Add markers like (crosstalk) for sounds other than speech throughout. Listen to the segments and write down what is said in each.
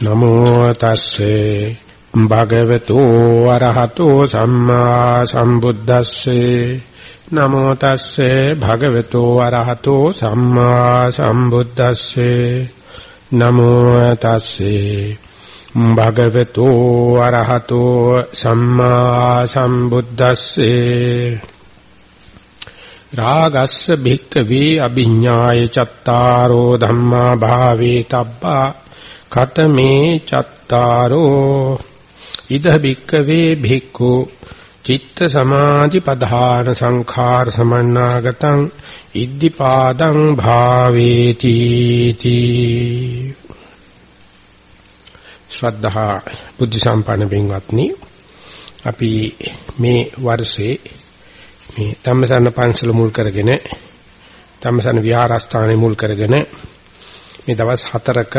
නමෝ තස්සේ භගවතු අරහතෝ සම්මා සම්බුද්දස්සේ නමෝ තස්සේ භගවතු අරහතෝ සම්මා සම්බුද්දස්සේ නමෝ තස්සේ භගවතු අරහතෝ සම්මා සම්බුද්දස්සේ රාගස්ස භික්ඛවේ අභිඤ්ඤාය චත්තාරෝ ධම්මා භාවේ තබ්බා කතමේ චත්තාරෝ ඉද භික්කවේ භික්ඛු චිත්ත සමාධි පධාන සංඛාර සමන්නාගතං ඉද්ධිපාදං භාවේති තී. ශ්‍රද්ධා බුද්ධ සම්පන්න පින්වත්නි අපි මේ වර්ෂේ මේ ධම්මසන්න පන්සල මුල් කරගෙන ධම්මසන්න විහාරස්ථානයේ මුල් කරගෙන මේ දවස් 4ක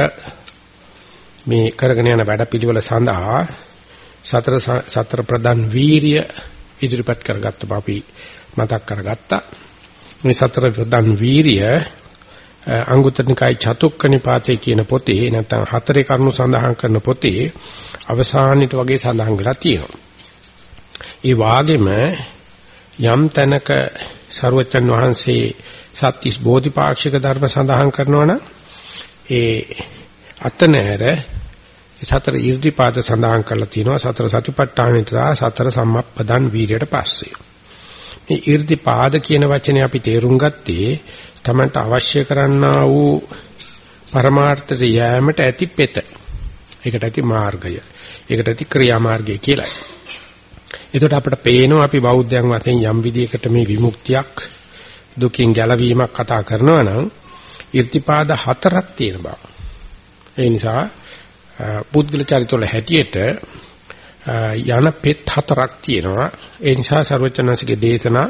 මේ කරගෙන යන වැඩපිළිවෙල සඳහා සතර සතර ප්‍රධාන වීරිය ඉදිරිපත් කරගත්ත බව අපි මතක් කරගත්තා. මේ සතර ප්‍රධාන වීරිය අංගුත්තර නිකාය චතුක්ක නිපාතේ කියන පොතේ නැත්නම් හතරේ කරුණු සඳහන් කරන පොතේ අවසානෙට වගේ සඳහන් වෙලා තියෙනවා. ඒ වාගෙම යම් තැනක සරුවචන් වහන්සේ සත්‍තිස් බෝධිපාක්ෂික ධර්ම සඳහන් කරනවා නම් ඒ අතනෑර සතර ඊර්ධිපාද සඳහන් කරලා තියෙනවා සතර සතිපට්ඨානිතලා සතර සම්මප්පදන් වීරයට පස්සේ. මේ ඊර්ධිපාද කියන වචනේ අපි තේරුම් ගත්තේ තමන්ට අවශ්‍ය කරන්නා වූ පරමාර්ථයට යෑමට ඇති පෙත. ඒකට ඇති මාර්ගය. ඒකට ඇති ක්‍රියා මාර්ගය කියලා. එතකොට අපිට පේනවා අපි බෞද්ධයන් වශයෙන් යම් විදියකට මේ විමුක්තියක් දුකින් ගැලවීමක් කතා කරනවා නම් ඊර්තිපාද හතරක් තියෙන බව. ඒ නිසා පුද්ගල චරිතවල හැටියට යන පෙත් හතරක් තියෙනවා. ඒ නිසා ਸਰවචනසිකේ දේශනා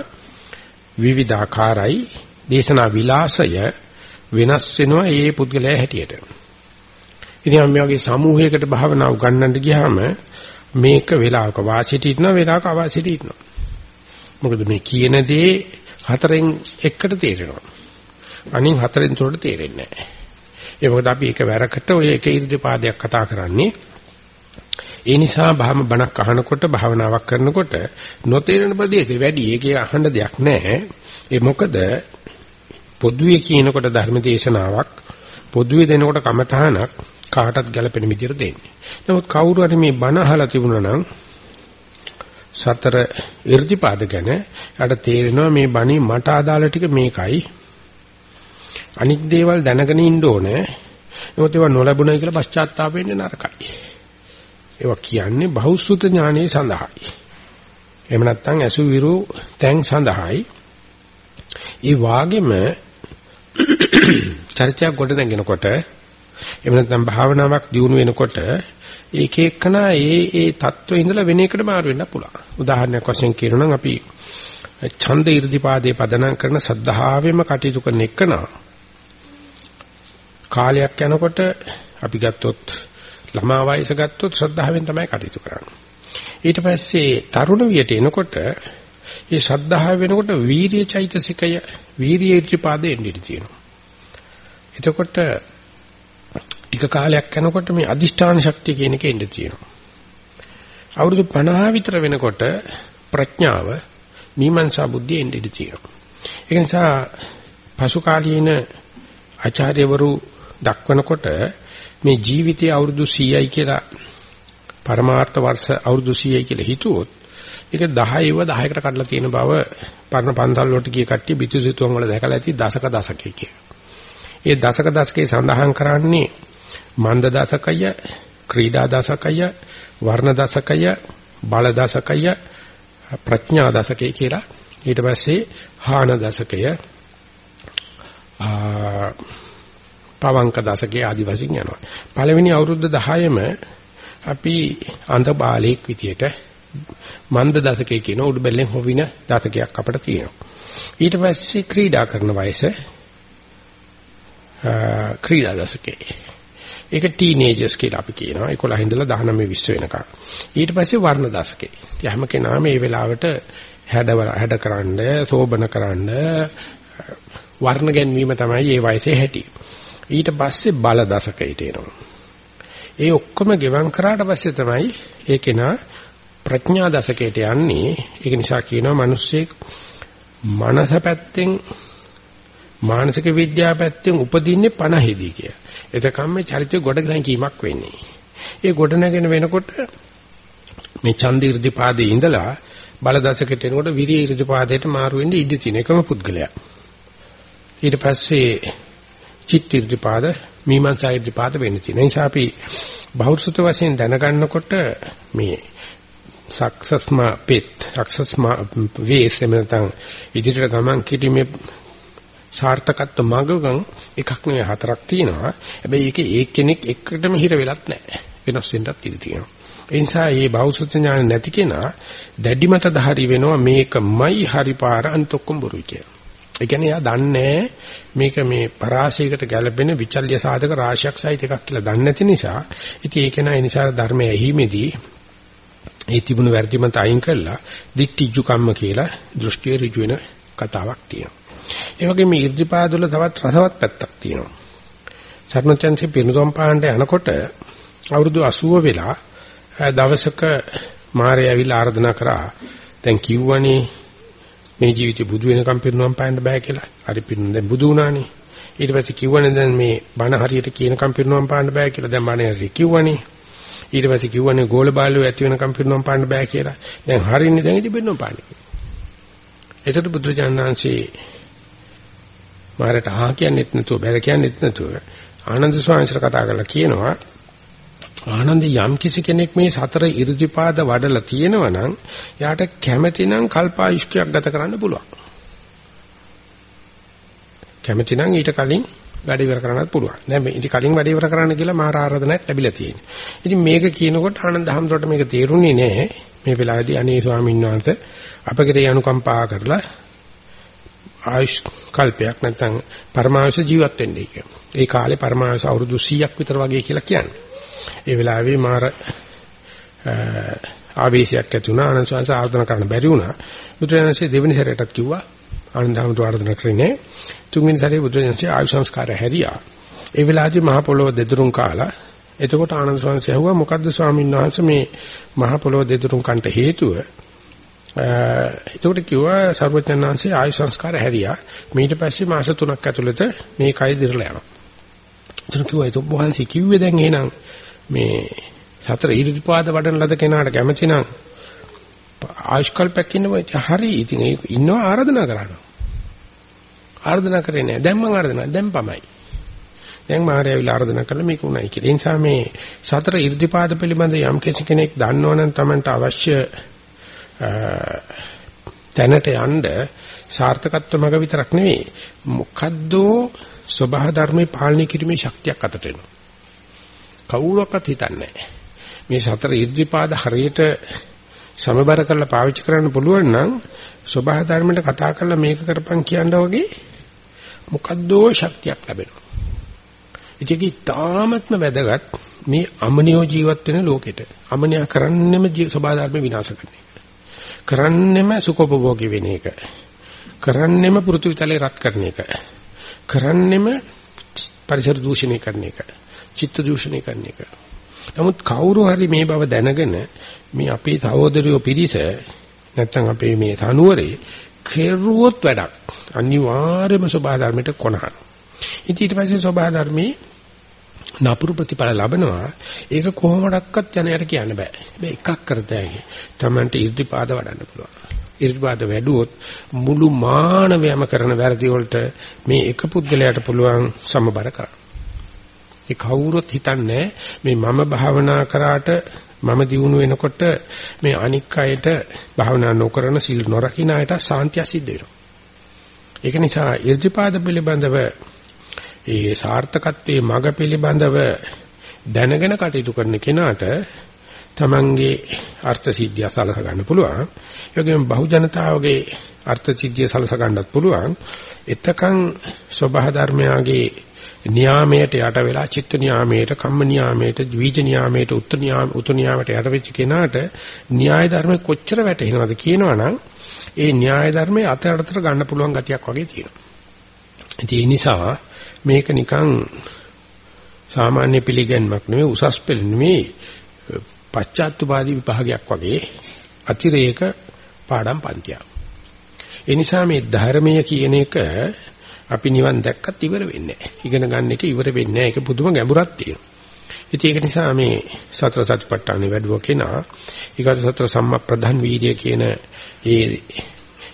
විවිධාකාරයි. දේශනා විලාසය වෙනස් වෙනවා ඒ පුද්ගලයා හැටියට. ඉතින් මේ වගේ සමූහයකට භාවනා උගන්වන්න ගියාම මේක වෙලාවක වාසියට ඉන්නවා වෙලාවක අවාසියට ඉන්නවා. මොකද මේ කියන දේ හතරෙන් එකට තේරෙනවා. අනින් හතරෙන් තුනට තේරෙන්නේ නැහැ. ඒ මොකද අපි එක වැරකට ඔය එක ඉර්ධිපාදයක් කතා කරන්නේ. ඒ නිසා භාම බණක් අහනකොට භාවනාවක් කරනකොට නොතේරෙන ප්‍රදේශේ වැඩි. ඒකේ අහන්න දෙයක් නැහැ. ඒ මොකද පොදුවේ කියනකොට ධර්ම දේශනාවක් පොදුවේ දෙනකොට කමතහනක් කාටත් ගැලපෙන විදිහට දෙන්නේ. නමුත් කවුරු හරි මේ බණ අහලා තිබුණා නම් සතර irdipaද ගැන යාට තේරෙනවා මේ බණේ මට අදාළ ටික මේකයි අනික් දේවල් දැනගෙන ඉන්න ඕනේ. එතකොට ඒවා නොලැබුණයි කියලා පශ්චාත්තාප වෙන්නේ නරකයි. ඒවා කියන්නේ බහුසුත ඥානයේ සඳහායි. එහෙම නැත්නම් අසුවිරු තැන් සඳහායි. ඒ වාගෙම (coughs) චර්චාවක් ගොඩ නැගෙනකොට එහෙම නැත්නම් භාවනාවක් දියුණු වෙනකොට ඒක එක්කනා ඒ ඒ தত্ত্বේ ඉඳලා වෙන එකට මාරු වෙන්න පුළුවන්. උදාහරණයක් වශයෙන් කියනනම් අපි ඡන්ද 이르දිපාදේ පදනම් කරන සද්ධාවෙම කටයුතු කරන එකනවා. කාලයක් යනකොට අපි ගත්තොත් ළමා වයස ගත්තොත් ශ්‍රද්ධාවෙන් තමයි කටයුතු කරන්නේ. ඊට පස්සේ තරුණ වියට එනකොට මේ ශ්‍රද්ධාව වෙනකොට වීරිය චෛතසිකය වීරිය ඉර්ධිපාදේ එන්නේ තියෙනවා. එතකොට ටික කාලයක් යනකොට මේ අදිෂ්ඨාන ශක්තිය කියන එක එන්නේ තියෙනවා. අවුරුදු 50 විතර වෙනකොට ප්‍රඥාව මීමන්සා බුද්ධිය එන්නේ තියෙනවා. ඒ නිසා පසු කාලීන ආචාර්යවරු දක්වනකොට මේ ජීවිතයේ අවුරුදු 100යි කියලා පරමාර්ථ වර්ෂ අවුරුදු 100යි කියලා හිතුවොත් ඒක 10ව 10කට කඩලා තියෙන බව පරණ පන්සල් වලට ගිය කට්ටිය පිටුසිතුවම් වල දැකලා ඇති දශක දශකයේ කිය. ඒ දශක දශකේ සඳහන් කරන්නේ මන්ද දශකය, ක්‍රීඩා දශකය, වර්ණ දශකය, බල දශකය, ප්‍රඥා දශකය කියලා. ඊට පස්සේ හාන දශකය පවංක දශකයේ ආදි වශයෙන් යනවා. පළවෙනි අවුරුද්ද 10ෙම අපි අන්ධ බාලයෙක් විදියට මන්ද දශකයේ කියන උඩු බැලෙන් හොවින දශකයක් අපිට තියෙනවා. ඊට පස්සේ ක්‍රීඩා කරන වයස ක්‍රීඩා දශකයේ. ඒක ටීනේජර්ස් කියලා අපි කියනවා. 11 ඉඳලා 19 20 වෙනකම්. ඊට පස්සේ වර්ණ දශකේ. ඉතින් හැම කෙනාම මේ වෙලාවට හැඩ හැඩකරනද, සෝබන කරනද වර්ණ ගැන්වීම තමයි මේ වයසේ හැටි. ඊට පස්සේ බල දශකයට එනවා. ඒ ඔක්කොම ගෙවම් කරාට පස්සේ තමයි ඒ කෙනා ප්‍රඥා දශකයට යන්නේ. ඒක නිසා කියනවා මිනිස්සෙක් මනස පැත්තෙන් මානසික විද්‍යාව පැත්තෙන් උපදින්නේ 50 දී කියලා. එතකම් මේ චරිතය ගොඩ ගැනීමක් වෙන්නේ. ඒ ගොඩ නැගෙන වෙනකොට මේ ඡන්ද irdipaade ඉඳලා බල දශකයට එනකොට විරිය irdipaadයට මාරු වෙන්නේ ඉඩ තියෙන එකම පුද්ගලයා. ඊට පස්සේ චිත්ත irdipaada මීමන්සා irdipaada වෙන්න තියෙන. ඒ නිසා අපි බහුසුත වශයෙන් දැනගන්නකොට මේ සක්සස්මා පිට සක්සස්මා වේස් එමෙතන ඉදිරියට ගමන් කිරීමේ සාර්ථකත්ව මඟගන් එකක් නෙවෙයි හතරක් තියෙනවා. හැබැයි ඒකේ ඒ කෙනෙක් එකටම හිර වෙලත් නැහැ. වෙනස් වෙන්නත් ඉඩ තියෙනවා. ඒ නිසා මේ බෞසුත ඥාන නැති කෙනා දැඩි මත ධාරි වෙනවා මේකමයි හරි පාර අන්ත ඔක්කොම බොරුයි කියලා. ඒ කියන්නේ එයා දන්නේ මේක මේ පරාශයකට ගැළපෙන විචල්්‍ය සාධක රාශියක් සහිත එකක් කියලා දන්නේ නැති නිසා ඉතින් ඒක නයි නිසා ධර්මයේ ඇහිමේදී ඒ තිබුණු වැරදිමත් අයින් කළා දික්ටිජු කම්ම කියලා දෘෂ්ටිය ඍජු වෙන කතාවක් තියෙනවා. ඒ වගේ මේ irdipaadවල තවත් රසවත් පැත්තක් තියෙනවා. සර්ණචන්සේ පිරිනුවම් පාණ්ඩ යනකොට අවුරුදු 80 වෙලා දවසක මාරය ඇවිල්ලා ආර්දනා කරා දැන් කිව්වනේ මේ ජීවිතේ බුදු වෙනකම් පිරිනුවම් පාන්න බෑ කියලා. හරි පිරිනුම් දැන් බුදු වුණානේ. ඊට පස්සේ කිව්වනේ දැන් මේ බණ හරියට කියනකම් පිරිනුවම් පාන්න බෑ කියලා. දැන් බණ හරියට කිව්වනේ. ඊට පස්සේ කිව්වනේ ගෝල බාලුව ඇති වෙනකම් පිරිනුවම් පාන්න බෑ කියලා. දැන් හරියන්නේ දැන් ඉතින් පිරිනුවම් පාන්න. එතකොට බුදුරජාණන්සේ මාරට ආ කියන්නෙත් නැතුව බැර කියන්නෙත් නැතුව ආනන්ද ස්වාමීන් කතා කරලා කියනවා ආනන්ද යම් කිසි කෙනෙක් මේ සතර 이르දිපාද වඩලා තියෙනවා නම් යාට කැමැතිනම් කල්පායුෂ්කයක් ගත කරන්න පුළුවන්. කැමැතිනම් ඊට කලින් වැඩ ඉවර කරන්නත් පුළුවන්. දැන් මේ ඉතින් කලින් වැඩ ඉවර කරන්න කියලා මාර ආරාධනාවක් ලැබිලා තියෙනවා. ඉතින් මේක කියනකොට ආනන්ද හැමදොට මේක තේරුන්නේ නැහැ. මේ වෙලාවේදී අනේ ස්වාමීන් වහන්සේ අපගේ අනුකම්පා කරලා ආයුෂ් කල්පයක් නැත්නම් පරමාවශ ජීවත් වෙන්නේ කියලා. ඒ කාලේ පරමාවශ අවුරුදු 100ක් විතර වගේ කියලා කියන්නේ. ඒ වෙලාවේ මාර ආවේශයක් ඇති වුණා ආනන්දසංස ආර්දනා කරන්න බැරි වුණා. බුදුරජාණන්සේ දෙවෙනි සැරේටත් කිව්වා ආනන්දහමතු ආර්දනා කරන්නේ. තුන්වෙනි සැරේ බුදුරජාණන්සේ ආයු සංස්කාර හැරියා. ඒ වෙලාවේදී මහ පොළොව දෙදුරුම් කාලා එතකොට ආනන්ද ස්වාමීන් වහන්සේ ඇහුවා මොකද්ද ස්වාමීන් වහන්සේ මේ මහ පොළොව දෙදුරුම් කන්ට හේතුව එතකොට කිව්වා සර්වඥාන්සේ ආයු සංස්කාර හැරියා. ඊට පස්සේ මාස 3ක් ඇතුළත මේ කය දිරලා යනවා. එතන කිව්වා ඒක වහන්සේ කිව්වේ දැන් එහෙනම් මේ සතර ඊරිපාද වඩන ලද කෙනාට කැමති නම් ආයුෂ්කල්පයක් ඉන්නවා හරි ඉතින් ඒක ඉන්නවා ආරාධනා කරනවා. ආරාධනා කරේ නෑ. දැන් මම ආරාධනා දැන් පමයි. දැන් මාර්යාවිල ආරාධනා කළා මේක උණයි කියලා. ඒ නිසා මේ සතර ඊරිපාද පිළිබඳ යම් කෙනෙක් දන්නවනම් Tamanට අවශ්‍ය තැනට යන්න සාර්ථකත්ව මග විතරක් නෙවෙයි මොකද්ද සබහා ධර්මේ පාලනය කිරීමේ ශක්තියක් අතට එනවා කවුරක්වත් හිතන්නේ මේ සතර ඉර්ධිපාද හරියට සමබර කරලා පාවිච්චි කරන්න පුළුවන් නම් සබහා ධර්මයට කතා කරලා මේක කරපන් කියනවා වගේ මොකද්දෝ ශක්තියක් ලැබෙනවා ඒක ඉතාමත්ම වැදගත් මේ අමනියෝ ජීවත් වෙන ලෝකෙට අමනියා කරන්නෙම සබහා ධර්ම විනාශ කරන්නේ කරන්නෙම සුඛෝපභෝගී වෙන එක. කරන්නෙම පෘථිවිතලේ රත් කරන එක. කරන්නෙම පරිසර දූෂණය කරන එක. චිත්ත දූෂණය කරන එක. නමුත් කවුරු හරි මේ බව දැනගෙන මේ අපේ සහෝදරයෝ පිරිස නැත්තම් අපේ මේ තනුවරේ කෙරුවොත් වැඩක්. අනිවාර්යයෙන්ම සබහා ධර්මයට කොනහන. ඉතින් ඊට පස්සේ සබහා ධර්මයේ නපුරු ප්‍රතිඵල ලබනවා. ඒක කොහොමඩක්වත් ජනයට කියන්න බෑ. මේ එකක් කරතයි තමන්ට ඉර්ධිපාද වඩන්න පුළුවන්. ඉර්ධිපාද වැඩුවොත් මුළු මානවයම කරන වැරදි වලට මේ එක පුද්ගලයාට පුළුවන් සමබර කරන්න. ඒ කවුරුත් හිතන්නේ මේ මම භාවනා කරාට මම දිනු වෙනකොට මේ අනික් අයට භාවනා නොකරන සිල් නොරකින්න අයට සාන්තිය සිද්ධ වෙනවා ඒක නිසා ඉර්ධිපාද පිළිබඳව ඒ සාර්ථකත්වයේ මඟ පිළිබඳව දැනගෙන කටයුතු කරන කෙනාට තමන්ගේ අර්ථ සිද්ධිය සලස ගන්න පුළුවන්. ඒ වගේම බහු ජනතාවගේ අර්ථ සිද්ධිය සලස ගන්නත් පුළුවන්. එතකන් සබහ ධර්මයාගේ නියාමයට යට වෙලා චිත්ත නියාමයට, කම්ම නියාමයට, ද්විජ නියාමයට, උත් නියාම, උතු නියාමයට යට වෙච්ච කෙනාට න්‍යාය ධර්ම කොච්චර වැටහෙනවද කියනවනම් ඒ න්‍යාය ධර්මයේ අතට ගන්න පුළුවන් ගතියක් වගේ තියෙනවා. ඒ නිසා මේක නිකන් සාමාන්‍ය පිළිගැන්මක් නෙවෙයි උසස් පෙළ නෙවෙයි පශ්චාත්තුපාදී විභාගයක් වගේ අතිරේක පාඩම් පන්තියක්. ඒ නිසා මේ ධර්මය කියන එක අපි නිවන් දැක්කත් ඉවර වෙන්නේ නැහැ. ඉගෙන ගන්න එක ඉවර වෙන්නේ නැහැ. ඒක පුදුම ගැඹුරක් තියෙනවා. ඉතින් ඒක නිසා මේ සතර සතිපට්ඨානෙ වැඩුව කෙනා ඊගත සතර සම්මප්‍රධාන වීර්ය කියන ඒ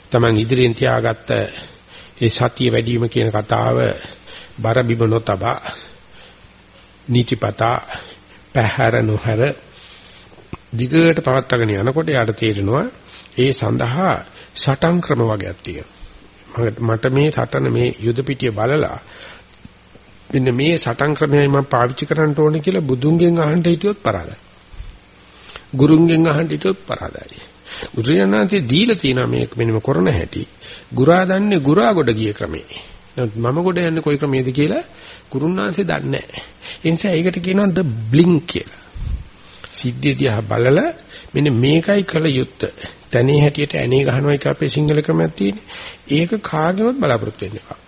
තමන් ඉදිරියෙන් තියාගත්ත ඒ සතිය වැඩි වීම කියන කතාව බර බිම නොතබා නීතිපතා පැහැර නොහැර දිගට පවත්වාගෙන යනකොට යාට තේරෙනවා ඒ සඳහා සටන් ක්‍රම වගේක් තියෙනවා මට මේ සටන මේ යුද පිටිය බලලා මෙන්න මේ සටන් ක්‍රමයයි මම පාවිච්චි කරන්න ඕනේ කියලා බුදුන්ගෙන් අහන්න හිටියොත් පරාදයි. ගුරුන්ගෙන් අහන්න හිටියොත් පරාදයි. බුදුරජාණන්සේ දීලා තියෙනවා මේක මෙන්නම කරන හැටි. ගුරා දන්නේ ගුරා ගොඩ ගිය ක්‍රමේ. මම ගොඩ යන්නේ කොයි ක්‍රමයේද කියලා ගුරුන්වහන්සේ දන්නේ නැහැ. ඒ නිසා ඒකට කියනවා ද බ්ලින්ක් කියලා. සිද්ධිය දිහා බලලා මෙන්න මේකයි කළ යුත්තේ. තනේ හැටියට ඇනේ ගහනවා එක අපේ සිංහල ක්‍රමයක් තියෙන්නේ. ඒක කාගෙවත් බලාපොරොත්තු වෙන්න එපා.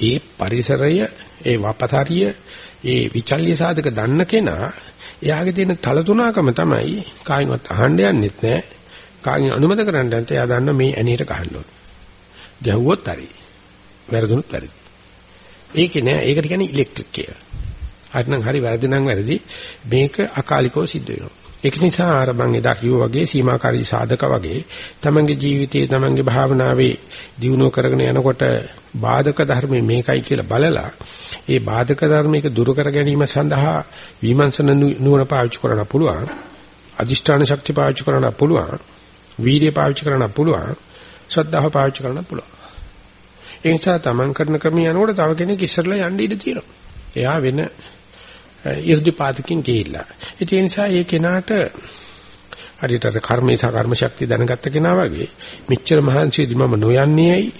ඒ පරිසරය, ඒ වපතරිය, ඒ විචල්්‍ය සාධක දන්න කෙනා එයාගේ තියෙන තලතුණකම තමයි කායින්වත් අහන්න යන්නෙත් නැහැ. කාගෙන් අනුමත කරන්න නැත්නම් එයා දන්න මේ ඇණියට ගහන්න ඕන. ගැහුවොත් හරි. වැරදුනොත් වැරදි. ඒකේ නෑ ඒකට කියන්නේ ඉලෙක්ට්‍රික් කියලා. හරි නම් හරි වැරදි නම් වැරදි. මේක අකාලිකව සිද්ධ වෙනවා. ඒක නිසා අර මම එදා කිව්වා වගේ සීමාකාරී සාධක වගේ තමන්ගේ ජීවිතයේ තමන්ගේ භාවනාවේ දියුණුව කරගෙන යනකොට බාධක ධර්මයේ මේකයි කියලා බලලා ඒ බාධක ධර්මයක දුරු කර ගැනීම සඳහා විමර්ශන නුවණ පාවිච්චි කරන්න පුළුවන් අදිෂ්ඨාන ශක්තිය පාවිච්චි කරන්න පුළුවන් වීර්ය පාවිච්චි කරන්න පුළුවන් ශ්‍රද්ධාව පාවිච්චි කරන්න පුළුවන්. ඒ නිසා තමන් කරන ක්‍රමය යනකොට තව කෙනෙක් ඉස්සරලා යන්න ඉඩ තියෙනවා. එයා වෙන ඉර්ධිපාතකින් ගිහිල්ලා. ඒ නිසා ඒ කෙනාට හරියට අර කර්මේ සහ කර්ම ශක්තිය දැනගත්ත කෙනා වගේ මෙච්චර මහන්සියදී මම නොයන්නේ ඇයි?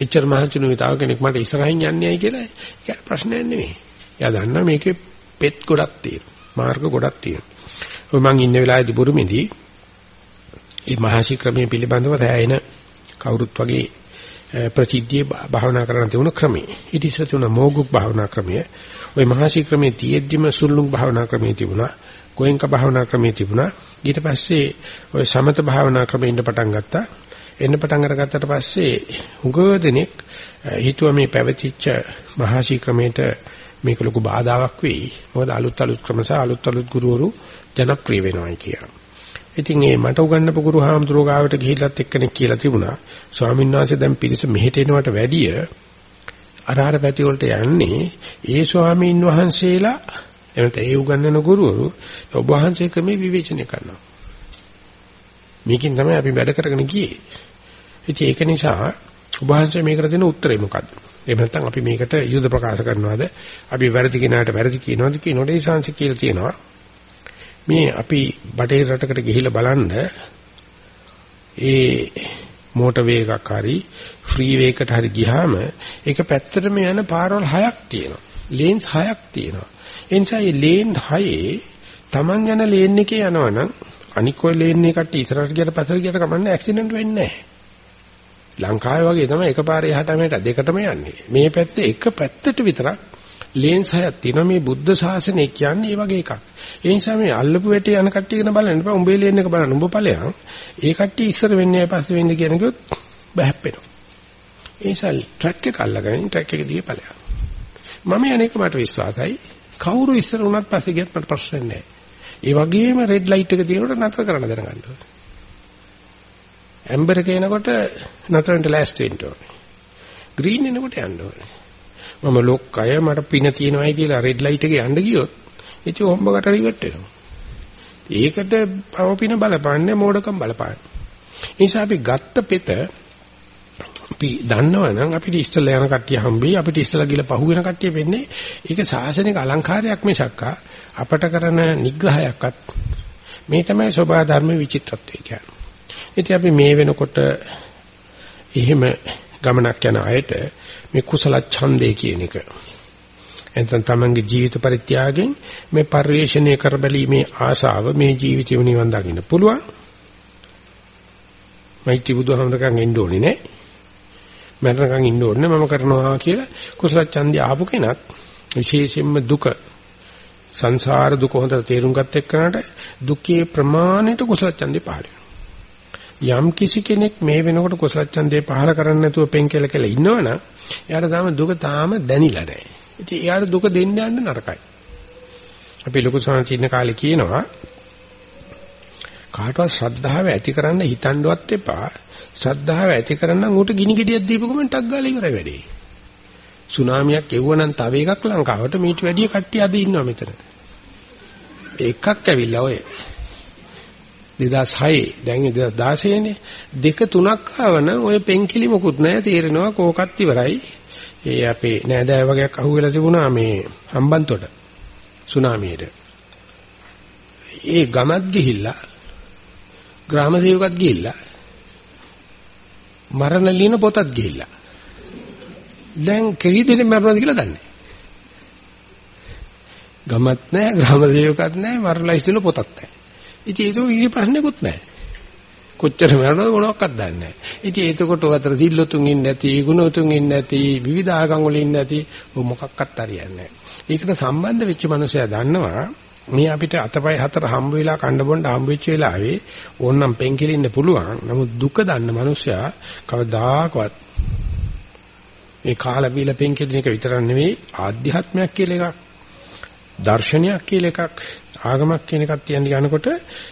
එච්චර මහන්සි නෙවෙයි තව කෙනෙක් මට ඉස්සරහින් යන්නේ ඇයි කියලා ඒක ප්‍රශ්නයක් නෙවෙයි. එයා දන්නා මේකේ පෙත් ගොඩක් තියෙනවා. මාර්ග ගොඩක් තියෙනවා. ඔය මං ඉන්න වෙලාවේදී බුරුමේදී මේ මහසි ක්‍රමයේ පිළිබඳව දැයෙන කවුරුත් වගේ ප්‍රසිද්ධියේ භාවනා කරන්න තිබුණ ක්‍රමය. ඊට ඉස්සර තිබුණ මෝගුක් භාවනා ක්‍රමය. ওই මහසි ක්‍රමයේ තියෙද්දිම සුල්ලුක් භාවනා ක්‍රමයේ තිබුණා. ගෝයන්ක භාවනා ක්‍රමයේ තිබුණා. ඊට පස්සේ ওই සමත භාවනා ක්‍රමෙ ඉන්න පටන් ගත්තා. එන්න පටන් අරගත්තට පස්සේ හුඟ දෙනෙක් හිතුවා මේ පැවතිච්ච මහසි ක්‍රමයට මේක ලොකු බාධාවක් වෙයි. මොකද අලුත් අලුත් ක්‍රම සහ අලුත් අලුත් ගුරුවරු ජනප්‍රිය වෙනවායි කියලා. ඉතින් ඒ මට උගන්නපු ගුරු හාමුදුරුවෝ ගාවට ගිහිල්ලත් එක්කෙනෙක් කියලා තිබුණා. ස්වාමීන් වහන්සේ දැන් පිරිස මෙහෙට එනවට වැඩිය අර අර පැති වලට යන්නේ ඒ ස්වාමීන් වහන්සේලා එනත ඒ උගන්නන ගුරුවරු ඔබ වහන්සේ ක්‍රමේ විවේචනය කරනවා. මේකෙන් තමයි අපි වැඩ කරගෙන ගියේ. ඉතින් ඒක නිසා ඔබ වහන්සේ මේකට දෙන උත්තරේ මොකද්ද? එහෙම නැත්නම් අපි මේකට යුද ප්‍රකාශ කරනවාද? අපි වැරදි කෙනාට වැරදි කියනවාද කියනොට ඒ ශාංශ කියලා තියෙනවා. මේ අපි බටේ රටකට ගිහිල්ලා බලන්න ඒ මෝටර් වේගයක් හරි ෆ්‍රී වේගකට හරි ගියාම ඒක පැත්තටම යන පාරවල් හයක් තියෙනවා. ලේන්ස් හයක් තියෙනවා. ඒ නිසා මේ ලේන් හයේ Taman යන ලේන් එකේ යනවනම් අනික් ඔය ලේන් එකට ඉස්සරහට ගියට පස්සට ගියට කමන්නේ ඇක්සිඩන්ට් වෙන්නේ නැහැ. ලංකාවේ වගේ තමයි එකපාරේ එහාට මෙහාට දෙකටම යන්නේ. මේ පැත්තේ එක පැත්තට විතරක් ලේන්ස් හයක් තියෙනවා මේ බුද්ධ ශාසනය කියන්නේ ඒ වගේ එකක්. ඒ නිසා මේ අල්ලපු වැටේ යන කට්ටිය ගැන බලන්න එපා. උඹේ ලේන් එක බලන්න. උඹ ඵලයන්. ඒ කට්ටිය ඉස්සර වෙන්නේ පස්සේ වෙන්නේ කියන කිව්වොත් බහැප්පෙනවා. ඒ නිසා ට්‍රැක් එක අල්ලගෙන ට්‍රැක් එක දිගේ ඵලයන්. මම යන්නේක මට විශ්වාසයි. කවුරු ඉස්සර වුණත් පස්සේ ගියත් මට ප්‍රශ්න නැහැ. ඒ වගේම රෙඩ් ලයිට් එක තියෙනකොට නතර කරන්න දැනගන්න ඕනේ. ඇම්බර් එක එනකොට නතර වෙන්න ලෑස්ති වෙන්න ඕනේ. ග්‍රීන් එනකොට යන්න ඕනේ. මම ලොක්කය මට පින තියෙනවායි කියලා රෙඩ් ලයිට් එකේ යන්න ගියොත් ඉතින් හොම්බකට රිවර්ට් වෙනවා. ඒකට පව පින බලපාන්නේ මෝඩකම් බලපාන්නේ. ඒ නිසා අපි ගත්ත පෙත අපි දන්නවනම් අපිට ඉස්සෙල්ලා යන කට්ටිය හම්බෙයි අපිට ඉස්සෙල්ලා ගිහලා පහුවෙන කට්ටිය වෙන්නේ ඒක සාසනික අලංකාරයක් මිසක් අපට කරන නිග්‍රහයක්වත් මේ තමයි සෝභා ධර්ම විචිත්‍රත්වය කියන්නේ. ඉතින් අපි මේ වෙනකොට එහෙම ගමනක් යන අයට මේ කුසල ඡන්දේ කියන එක එතන තමන්ගේ ජීවිත පරිත්‍යාගයෙන් මේ පරිශ්‍රණය කර බැලීමේ ආශාව මේ ජීවිතේ නිවන් දකින්න පුළුවන්. මෛත්‍රී බුදුහමරකන් එන්න ඕනේ නේ. මරණකන් ඉන්න ඕනේ මම කරනවා කියලා කුසල ඡන්දය ආපු කෙනත් විශේෂයෙන්ම දුක සංසාර දුක හොඳට තේරුම් ගත්ත එක්කනට දුකේ ප්‍රමාණයට කුසල ඡන්දේ පහළ යම් කිසි කෙනෙක් මේ වෙනකොට කුසල ඡන්දේ පහළ කරන්නේ නැතුව පෙන් කෙල කෙල ඉන්නවනම් එයාට තාම දුක තාම දැනිලා නැහැ. ඉතින් එයාට දුක දෙන්න යන්න නරකයි. අපි ලොකු සංචින්න කාලේ කියනවා කාටවත් ශ්‍රද්ධාව ඇති කරන්න හිතන්නවත් එපා. ශ්‍රද්ධාව ඇති කරන්න ඌට ගිනි ගෙඩියක් දීපු ගමන් ටක් ගාලා ඉවරයි වැඩේ. සුනාමියක් එවුවනම් තව එකක් ලංකාවට මීට වැඩිය කට්ටිය අද ඉන්නවා මෙතන. එකක් ඇවිල්ලා ඔය 2006 දැන් 2016 නේ දෙක තුනක් ආවනම් ඔය පෙන්කිලි මොකුත් නැහැ. තීරෙනවා කෝකත් ඉවරයි. ඒ අපේ නෑදෑය වගේක් අහුවෙලා තිබුණා මේ හම්බන්තොට සුනාමියට. ඒ ගමත් ගිහිල්ලා ග්‍රාම සේවකත් ගිහිල්ලා මරණ ලියන පොතත් ගිහිල්ලා. දැන් කෙවි දෙනෙක් මරනවද කියලා දන්නේ. ගමත් නැහැ ග්‍රාම සේවකත් නැහැ මරලා ඉස්තිල පොතක් නැහැ. ඉතින් ඒක ඉරි ප්‍රශ්නකුත් නැහැ. කොච්චර මරනවද මොනවක්වත් දන්නේ නැහැ. ඉතින් එතකොට අතර සිල්ලුතුන් ඉන්නේ නැති ගුණතුන් ඉන්නේ නැති විවිධ ආගම් වල ඉන්නේ නැති මොකක්වත් හරියන්නේ නැහැ. ඒකට සම්බන්ධ වෙච්ච මනුස්සයා දන්නවා මේ අපිට අතපය හතර හම්බ වෙලා කණ්ඩ බොණ්ඩ හම්බ වෙච්ච වෙලාවේ ඕනනම් පෙන්කෙලින්න පුළුවන්. නමුත් දුක දන්න මනුස්සයා කවදාකවත් මේ කාලා බීලා පෙන්කෙලින එක විතරක් නෙවෙයි ආධ්‍යාත්මයක් කියලා එකක් දර්ශනයක් කියලා එකක් ආගමක් කියන එකක් කියන්නේ යනකොට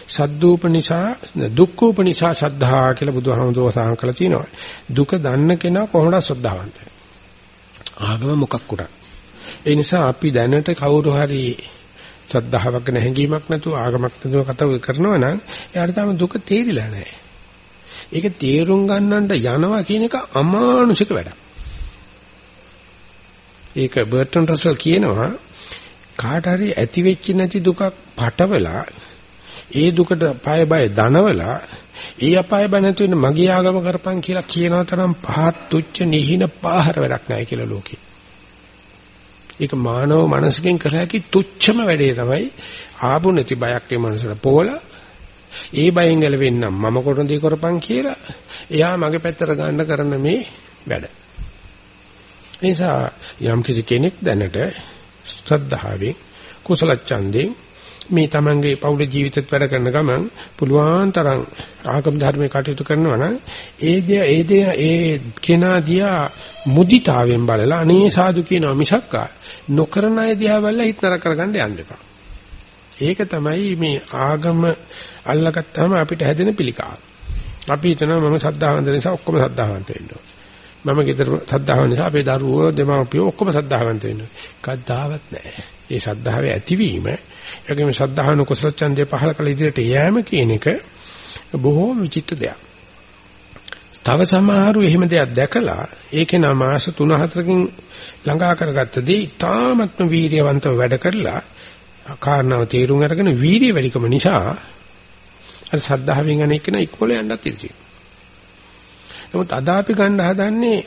සද්දූප නිසා දුක්ඛූප නිසා සද්ධා කියලා බුදුහාමුදුරුවෝ සාහන් කළා තියෙනවා. දුක දන්න කෙනා කොහොමද ශ්‍රද්ධාවන්තයි. ආගම මොකක් උඩ. ඒ නිසා අපි දැනට කවුරු හරි සද්ධාාවක් ගැන හැඟීමක් නැතුව ආගමක් නැතුව කතා කරනවා නම් එයාට තාම දුක තේරිලා නැහැ. ඒක තේරුම් ගන්නට යනවා කියන එක අමානුෂික වැඩක්. ඒක බර්ටන් රසල් කියනවා කාට හරි ඇති වෙච්ච නැති දුකක් පටවලා ඒ දුකට පය බය දනවලා ඒ අපාය බය නැතු වෙන මගේ ආගම කරපන් කියලා කියනවා තරම් පහත් තුච්ච නිහින පාහර වැඩක් නැහැ කියලා ලෝකේ. ඒක මානව මනසකින් කර හැකි තුච්චම වැඩේ තමයි ආපු නැති බයක් ඒ මනසට පොවල ඒ බයෙන් ගැලවෙන්න මම කොටදී කරපන් කියලා එයා මගේ පැත්තට ගන්න කරන මේ වැඩ. ඒ නිසා යම් කිසි කෙනෙක් දැනට ශ්‍රද්ධාවෙන් කුසල ඡන්දයෙන් මේ තමන්ගේ පෞද්ගල ජීවිතෙත් වැඩ කරන ගමන් පුළුවන් තරම් ආගම ධර්මයේ කටයුතු කරනවා නම් ඒ දේ ඒ දේ ඒ කෙනා දිහා මුදිතාවෙන් බලලා අනේ සාදු කියනවා මිසක්කා නොකරන අය දිහා බලලා හිත නරක කරගන්න යන්න එපා. ඒක තමයි මේ ආගම අල්ලගත්තාම අපිට හැදෙන පිළිකාව. අපි හිතනවා මම සද්ධාවන්ත නිසා ඔක්කොම සද්ධාවන්ත වෙන්න ඕනේ. මම ගෙදර සද්ධාවන්ත නිසා අපේ දරුවෝ දෙමාපියෝ ඔක්කොම සද්ධාවන්ත වෙන්න ඕනේ. කද්දාවත් නැහැ. ඒ සද්ධාවේ ඇතිවීම ඒගොම ශ්‍රද්ධාවන කුසල ඡන්දය පහල කළ ඉදිරියට යෑම කියන එක බොහෝ විචිත්‍ර දෙයක්. තව සමහරු එහෙම දෙයක් දැකලා ඒකේ නා මාස 3-4කින් ළඟා කරගත්තදී ඊ타ත්ම වීර්යවන්තව වැඩ කරලා කාරණාව තේරුම් අරගෙන වීර්ය වැඩිකම නිසා අර ශ්‍රද්ධාවෙන් අනේක න ඉක්කොල යන්නත් ඉතිරි. නමුත් අද අපි ගන්න හදන්නේ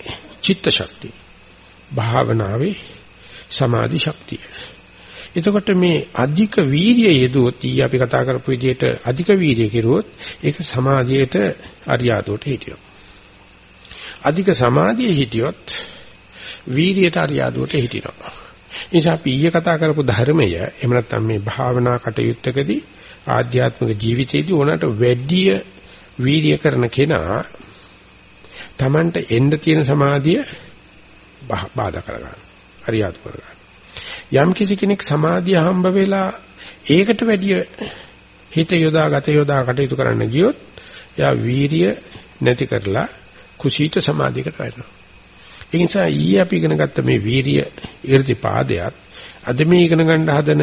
චිත්ත ශක්තිය. භාවනාවේ සමාධි ශක්තිය. එතකොට මේ අධික වීර්යය යෙදුවොත් ඊ අපි කතා කරපු විදිහට අධික වීර්යය කෙරුවොත් ඒක සමාධියට අරියාදුවට හිටියොත්. අධික සමාධිය හිටියොත් වීර්යයට අරියාදුවට හිටිනවා. නිසා අපි ඊයේ කතා කරපු ධර්මය එහෙම නැත්නම් මේ භාවනා කටයුත්තකදී ආධ්‍යාත්මික ජීවිතයේදී ඕනට වැඩි වීර්ය කරන කෙනා Tamanට එන්න තියෙන සමාධිය බාධා කරගන්න. අරියාදු කරගන්න. යම් කිසි කෙනෙක් සමාධිය හම්බ වෙලා ඒකට වැඩිය හිත යොදා ගත යොදා කටයුතු කරන්න ගියොත් එයා වීරිය නැති කරලා කුසීත සමාධියකට වැටෙනවා. ඒ නිසා ඊයේ අපි ඉගෙන ගත්ත මේ වීරිය irdipaadayat අද මේ ඉගෙන ගන්න හදන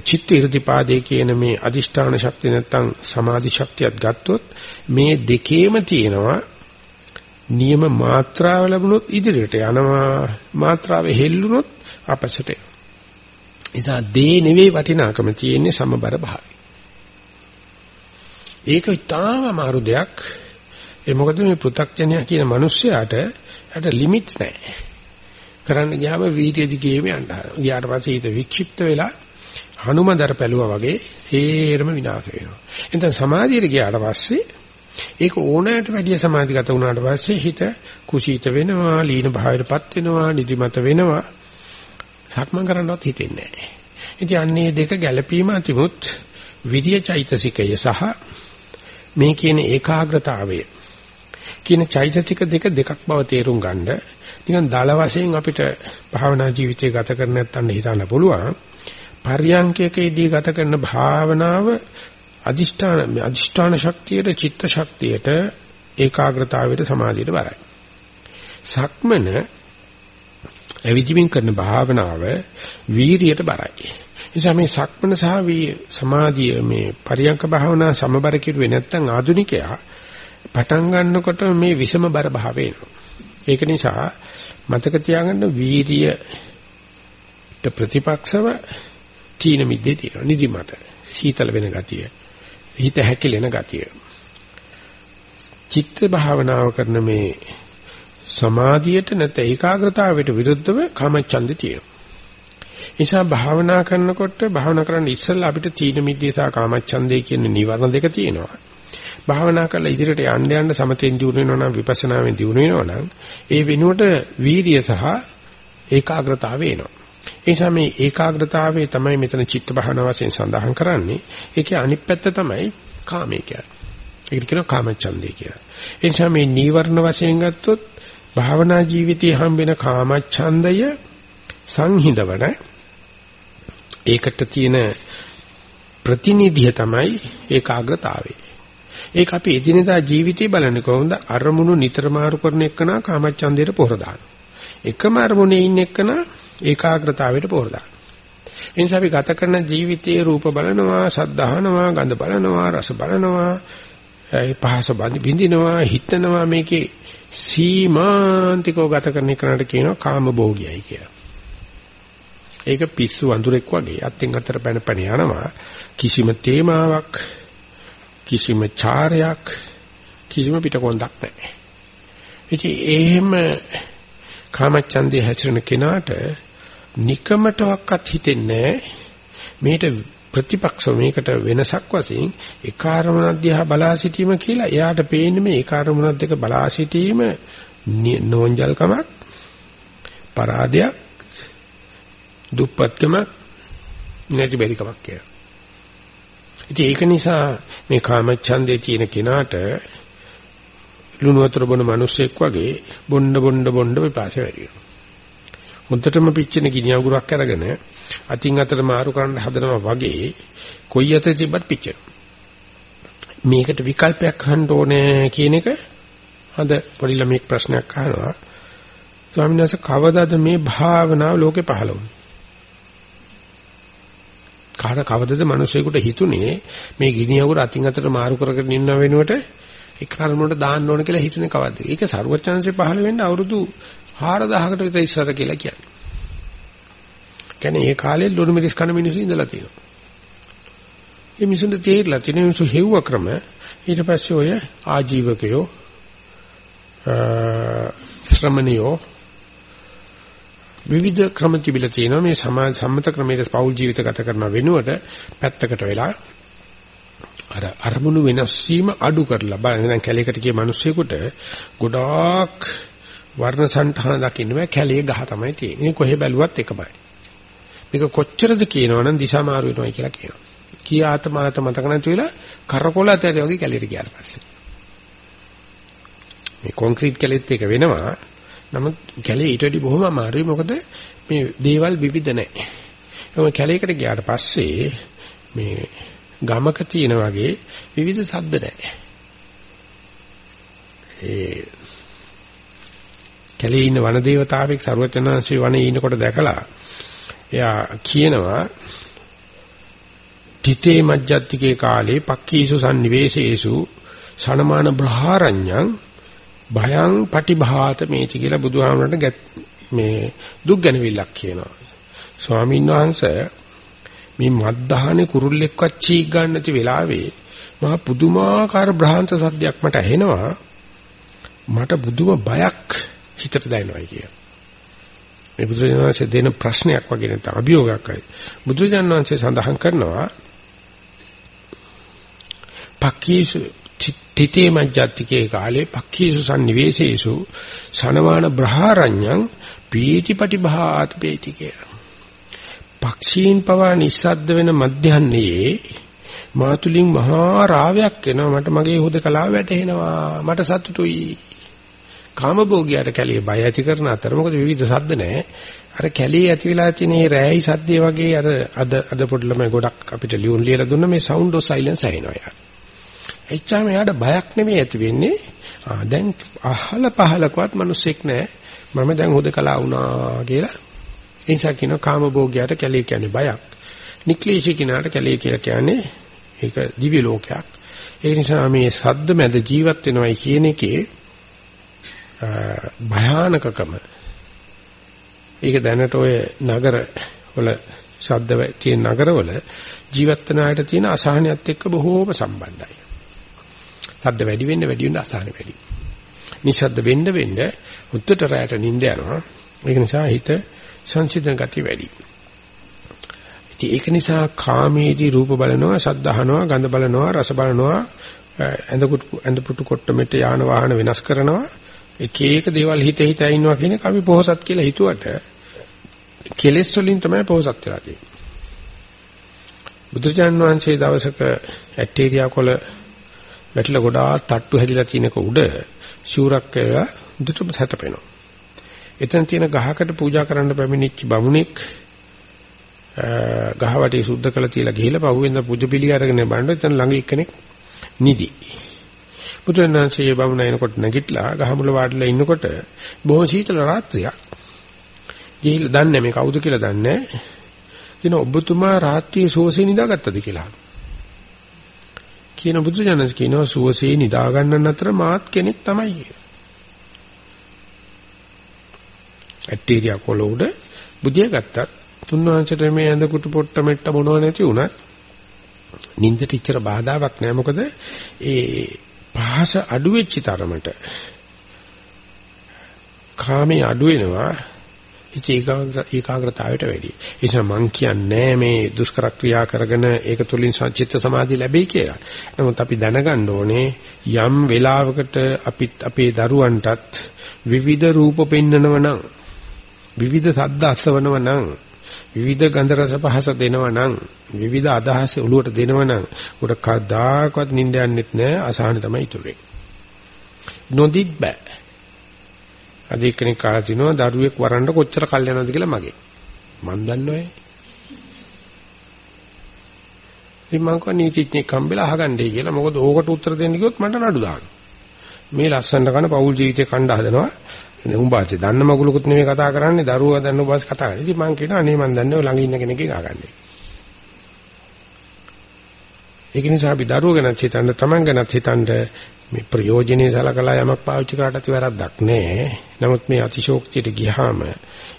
චිත්ත irdipaadaya කියන මේ අදිෂ්ඨාන ශක්තිය නැත්තම් සමාධි ශක්තියත් ගත්තොත් මේ දෙකේම තියෙනවා නියම මාත්‍රාව ලැබුණොත් ඉදිරියට යනවා මාත්‍රාව හෙල්ලුනොත් අපසට එසා දේ නෙවෙයි වටිනාකම තියෙන්නේ සමබර භාවය. ඒක ඉතාම අමාරු දෙයක්. ඒ මොකද මේ පෘථග්ජනයා කියන මිනිස්සයාට යට ලිමිට්ස් නැහැ. කරන්න ගියාම වීර්ය දිගේම යන්න හදනවා. ගියාට පස්සේ ඊට වික්ෂිප්ත වෙලා හනුමදර පැලුවා වගේ සේරම විනාශ වෙනවා. එතෙන් සමාධියට ගියාට පස්සේ ඒක ඕනෑමට වැඩිය සමාධිගත වුණාට පස්සේ හිත කුසීත වෙනවා, ලීන භාවයටපත් වෙනවා, නිදිමත වෙනවා. සක්මන් කරන්නවත් හිතෙන්නේ නැහැ. ඉතින් අන්නේ දෙක ගැළපීම අතිමුත් විරිය චෛතසිකය සහ මේ කියන ඒකාග්‍රතාවය කියන චෛතසික දෙක දෙකක් බව තේරුම් ගන්න නිකන් දල වශයෙන් අපිට භාවනා ජීවිතය ගත කර නැත්නම් හිතන්න පුළුවන් පර්යංකයකදී ගත කරන භාවනාව අදිෂ්ඨාන අදිෂ්ඨාන ශක්තියට චිත්ත ශක්තියට ඒකාග්‍රතාවයට සමාධියට බරයි. සක්මන එවිදිමින් කරන භාවනාව වීරියට බරයි. නිසා මේ සක්මන සහ සමාධිය මේ පරියංක භාවනා සමබර කිරුවේ නැත්නම් ආදුනිකයා පටන් ගන්නකොට මේ විෂම බර භාවය එනවා. ඒක නිසා මතක තියාගන්න වීරියට ප්‍රතිපක්ෂව තීන මිද්දේ තියෙනවා. නිදිමත, සීතල වෙන ගතිය, හිත හැකිලෙන ගතිය. චිත්ත භාවනාව කරන මේ සමාධියට නැත්නම් ඒකාග්‍රතාවයට විරුද්ධව කාමච්ඡන්දේ තියෙනවා. නිසා භාවනා කරනකොට භාවනා කරන්න ඉස්සෙල්ලා අපිට තීන මිද්දේ සහ කාමච්ඡන්දේ කියන නිවර්ණ දෙක තියෙනවා. භාවනා කරලා ඉදිරියට යන්න යන්න සමතෙන් දියුණු වෙනවා නම් විපස්සනාවෙන් දියුණු වෙනවා නම් ඒ වෙනුවට වීරිය සහ ඒකාග්‍රතාවය එනවා. ඒ නිසා මේ ඒකාග්‍රතාවය තමයි මෙතන චිත්ත භාවනා වශයෙන් සඳහන් කරන්නේ. ඒකේ අනිත් පැත්ත තමයි කාමයේ කියන්නේ. ඒකට කියනවා කාමච්ඡන්දේ කියලා. ඒ නිසා මේ නීවරණ වශයෙන් ගත්තොත් භාවනා ජීවිතයේ හම්බෙන කාමච්ඡන්දය සංහිඳවන ඒකට තියෙන ප්‍රතිනිධිය තමයි ඒකාග්‍රතාවය. ඒක අපි එදිනෙදා ජීවිතේ බලන්නේ කොහොමද අරමුණු නිතර මාරු කරන එකනා කාමච්ඡන්දයට පොහොර දානවා. එකම අරමුණේ ඉන්න එකනා ඒකාග්‍රතාවයට පොහොර දානවා. එනිසා අපි ගත කරන ජීවිතයේ රූප බලනවා, ශබ්ද අහනවා, ගන්ධ බලනවා, රස බලනවා, ඒ පහස බඳිනවා, හිතනවා මේකේ සීමාන්තිකව ගත කරන එකට කියනවා කාම භෝගියයි කියලා. ඒක පිස්සු වඳුරෙක් වගේ අත්ෙන් අතට පැන පැන යනවා කිසිම තේමාවක් කිසිම චාරයක් කිසිම පිටකොන්දක් නැහැ. ඉතින් එහෙම කාමච්ඡන්දේ හැසිරෙන කෙනාට নিকමටවත් හිතෙන්නේ මේට ප්‍රතිපක්ෂ මේකට වෙනසක් වශයෙන් ඒ කාර්මණ දිහා බලා සිටීම කියලා එයාට පේන්නේ මේ ඒ කාර්මණ දෙක බලා සිටීම නෝන්ජල්කමක් පරාදයක් දුප්පත්කම නැති බැරිකමක් කියලා. ඉතින් ඒක නිසා මේ කාමච්ඡන්දේ තියෙන කෙනාට ලුණු වතුර බොන මිනිස්සෙක් වගේ බොණ්ඩ බොණ්ඩ බොණ්ඩ විපාසය වැඩි වෙනවා. මුද්දටම පිච්චෙන ගිනි අඟුරක් අරගෙන අතින් අතට මාරු කරන්න හදනවා වගේ කොයි අතේ තිබ්බත් පිච්චෙනවා. මේකට විකල්පයක් හන්න ඕනේ කියන එක අද පොඩි ළමෙක් ප්‍රශ්නයක් අහනවා. ස්වාමීන් වහන්සේ කවදාද මේ භාවනාව ලෝකේ පහළ වුනේ? කාට කවදද මිනිස්සෙකුට හිතුනේ මේ ගිනි අඟුර අතින් අතට මාරු කරගෙන ඉන්න වෙනුවට ඒ කර්මවලට දාන්න ඕන කියලා හිතුනේ කවද්ද? ඒක ਸਰවචනන්සේ පහළ වෙන්න අවුරුදු 4000කට විතර ඉස්සර කියලා කියන්නේ. කියන්නේ ඒ කාලේ ලුණු මිරිස් කන මිනිස්සු ඉඳලා තියෙනවා. මේ මිනිසුන්ට තේරිලා තියෙන මිනිස්සු හෙව්ව ක්‍රම ඊට පස්සේ ඔය ආජීවකයෝ ශ්‍රමණියෝ විවිධ ක්‍රම තිබිලා තියෙනවා මේ සමාජ සම්මත ක්‍රමයේ පෞල් ජීවිත ගත කරන වෙනුවට පැත්තකට වෙලා අර අරමුණු වෙනස් වීම අඩු කරලා බලන්න දැන් කැලේකට ගිය මිනිස්සෙකුට ගොඩාක් වර්ණ සංඨාන දකින්න බෑ කැලේ ගහ තමයි තියෙන්නේ. කොහෙ බැලුවත් එකමයි. මේක කොච්චරද කියනවනම් දිශා මාරු වෙනවා කියලා කියනවා. කී ආත්මාත මතක නැති වෙලා කරකොල ඇතේ වගේ කැලේට ගියාට පස්සේ. මේ කොන්ක්‍රීට් කැලේත් එක වෙනවා. නමුත් කැලේ ඊට වඩා බොහොම අමාරුයි මොකද මේ දේවල් විවිධ නැහැ. ඒ කැලේකට ගියාට පස්සේ මේ ගමක තියෙන වගේ විවිධ ශබ්ද නැහැ. ඒ කැලේ ඉන්න වන දේවතාවෙක් ਸਰවචනංශේ වනේ ඉනකොට දැකලා එයා කියනවා තිතේ මජ්ජත්තිකේ කාලේ පක්ඛීසු sanniveseesu සනමාන බ්‍රහාරඤ්ඤං භයං පටිභාත මේති කියලා බුදුහාමරට මේ දුක් ගැනවිල්ලක් කියනවා. ස්වාමීන් වහන්සේ මේ මද්දහනේ කුරුල්ලෙක්වත් චීක් ගන්න නැති වෙලාවේ මහා පුදුමාකාර බ්‍රහාන්ත සද්දයක් මට ඇහෙනවා. මට බුදුම බයක් හිතට දැනෙනවා කිය. මේ බුදුරජාණන් වහන්සේ දෙන ප්‍රශ්නයක් වගේ නැත්නම් අභියෝගයක්යි. බුදුරජාණන් වහන්සේ සඳහන් කරනවා පක්කීසු තිතේ මජ්ජත්තිකේ කාලේ පක්ඛීසු sanniveseesu සනවාන බ්‍රහාරඤ්ඤං පීතිපටි භාත පේති කියලා. පක්ෂීන් පවා නිස්සද්ද වෙන මධ්‍යහන්නේ මාතුලින් මහා රාවයක් එනවා මට මගේ හුදකලාව වැටෙනවා මට සතුටුයි කාමභෝගියාට කැලේ බය ඇති කරන අතර මොකද විවිධ සද්ද නැහැ. අර කැලේ ඇති වෙලා තියෙන මේ රෑයි සද්දේ වගේ අර අද අද පොඩි ළමයි ගොඩක් අපිට ලියුම් ලියලා දුන්න මේ sound of silence ඇහෙනවා යාර එච්චාම යාට බයක් නෙමෙයි ඇති වෙන්නේ. ආ දැන් අහල පහලකවත් මිනිස්සෙක් නැහැ. මම දැන් හුදකලා වුණා කියලා. ඒ නිසා කියනවා කාමභෝගියාට කැලේ කියන්නේ බයක්. නික්ලේශී කිනාට කැලේ කියලා කියන්නේ ඒක දිව්‍ය ලෝකයක්. ඒ නිසා මේ සද්ද මැද ජීවත් වෙනවයි කියන එකේ භයානකකම ඒක දැනට ඔය නගර වල ශබ්ද තියෙන නගරවල ජීවත් වෙන අයට තියෙන අසහනයත් එක්ක බොහෝම සම්බන්ධයි. ශබ්ද වැඩි වෙන්න වැඩි වෙන්න අසහන වැඩි. නිශ්ශබ්ද වෙන්න වෙන්න උත්තර රැයට නිින්ද යනවා. ඒක නිසා හිත සංසිඳන ගතිය වැඩි. ඉතින් ඒක නිසා කාමේදී රූප බලනවා, ශබ්ද අහනවා, ගඳ බලනවා, රස බලනවා, ඇඳ ඇඳ පුටු කොට්ටමෙට යාන වාහන වෙනස් කරනවා. එක එක දේවල් හිත හිතා ඉන්නවා කියන එක අපි පොහසත් කියලා හිතුවට කෙලෙස් වලින් තමයි පොහසත් වෙලා තියෙන්නේ. බුදුචාන් වහන්සේ දවසක ඇටේරියා කොළ වැටිලා ගොඩාක් තට්ටු හැදිලා තියෙනක උඩ ශූරක් කියලා දුටු හැතපෙනවා. එතන තියෙන ගහකට පූජා කරන්න පැමිණිච්ච බමුණෙක් ගහවටේ සුද්ධ කළා තියලා ගිහිල්ලා පහුවෙන්ද පුජ පිළි අරගෙන බලන්න එතන ළඟ එක්කෙනෙක් නිදි. බුදුරණන්සේ බමුණ එනකොට නැගිටලා ගහමුල වාඩිලා ඉන්නකොට බොහොම සීතල රාත්‍රියක්. ගිහිල්ලා දන්නේ මේ කවුද කියලා දන්නේ. කියන ඔබතුමා රාත්‍රියේ සුවසේ නිදාගත්තද කියලා. කියන බුදුජානක කියනවා සුවසේ නිදා ගන්න අතර මාත් කෙනෙක් තමයි. ඇටීරියා කොළ උඩ බුදිය ගත්තත් තුන්වංශයට මේ ඇඳ කුටු පොට්ට මෙට්ට මොනව නැති වුණත් නින්දට ඉච්චර බාධාවක් නෑ මොකද ඒ පහස අඩු වෙච්ච තරමට කාමයේ අඩු වෙනවා ඒකාග්‍රතාවයට වැඩි. ඒ නිසා මං කියන්නේ මේ දුෂ්කර ක්‍රියා කරගෙන ඒක තුලින් චිත්ත සමාධිය ලැබෙයි කියලා. නමුත් අපි දැනගන්න ඕනේ යම් වෙලාවකට අපිත් අපේ දරුවන්ටත් විවිධ රූප පෙන්වනව නම් විවිධ සද්ද අසවනව නම් විවිධ ගන්ධ රස පහස දෙනවා නම් විවිධ අදහස් ඔලුවට දෙනවා නම් උඩ කවදාකවත් නිින්ද යන්නෙත් නෑ අසහන තමයි ඉතුරු වෙන්නේ. නොදිත් බෑ. අද එක්කෙනෙක් කාලා තිනවා දරුවෙක් වරන්න කොච්චර කල් යනවද කියලා මගේ. මන් දන්නවයි. ඉතින් මං කව නීතිඥෙක් හම්බෙලා අහගන්නයි කියලා. මොකද ඕකට උත්තර දෙන්න ගියොත් මට නඩු දානවා. මේ ලස්සන කන පෞල් ජීවිතේ කණ්ඩ හදනවා. උඹාසේ දන්න මගුලකුත් නෙමෙයි කතා කරන්නේ දරුවා දන්න උඹාස් කතා කරන්නේ. ඉතින් මං කියනවා අනේ මං දන්නේ ළඟ ඉන්න කෙනෙක්ගෙන් අහගන්නේ. ඒක නිසා අපි දරුවෝ ගැන හිතන්න තමන් ගැන හිතන්න මේ ප්‍රයෝජනේ සලකලා යමක් පාවිච්චි කරාට ඇති වැරද්දක් නැහැ. නමුත් මේ අතිශෝක්තියට ගියාම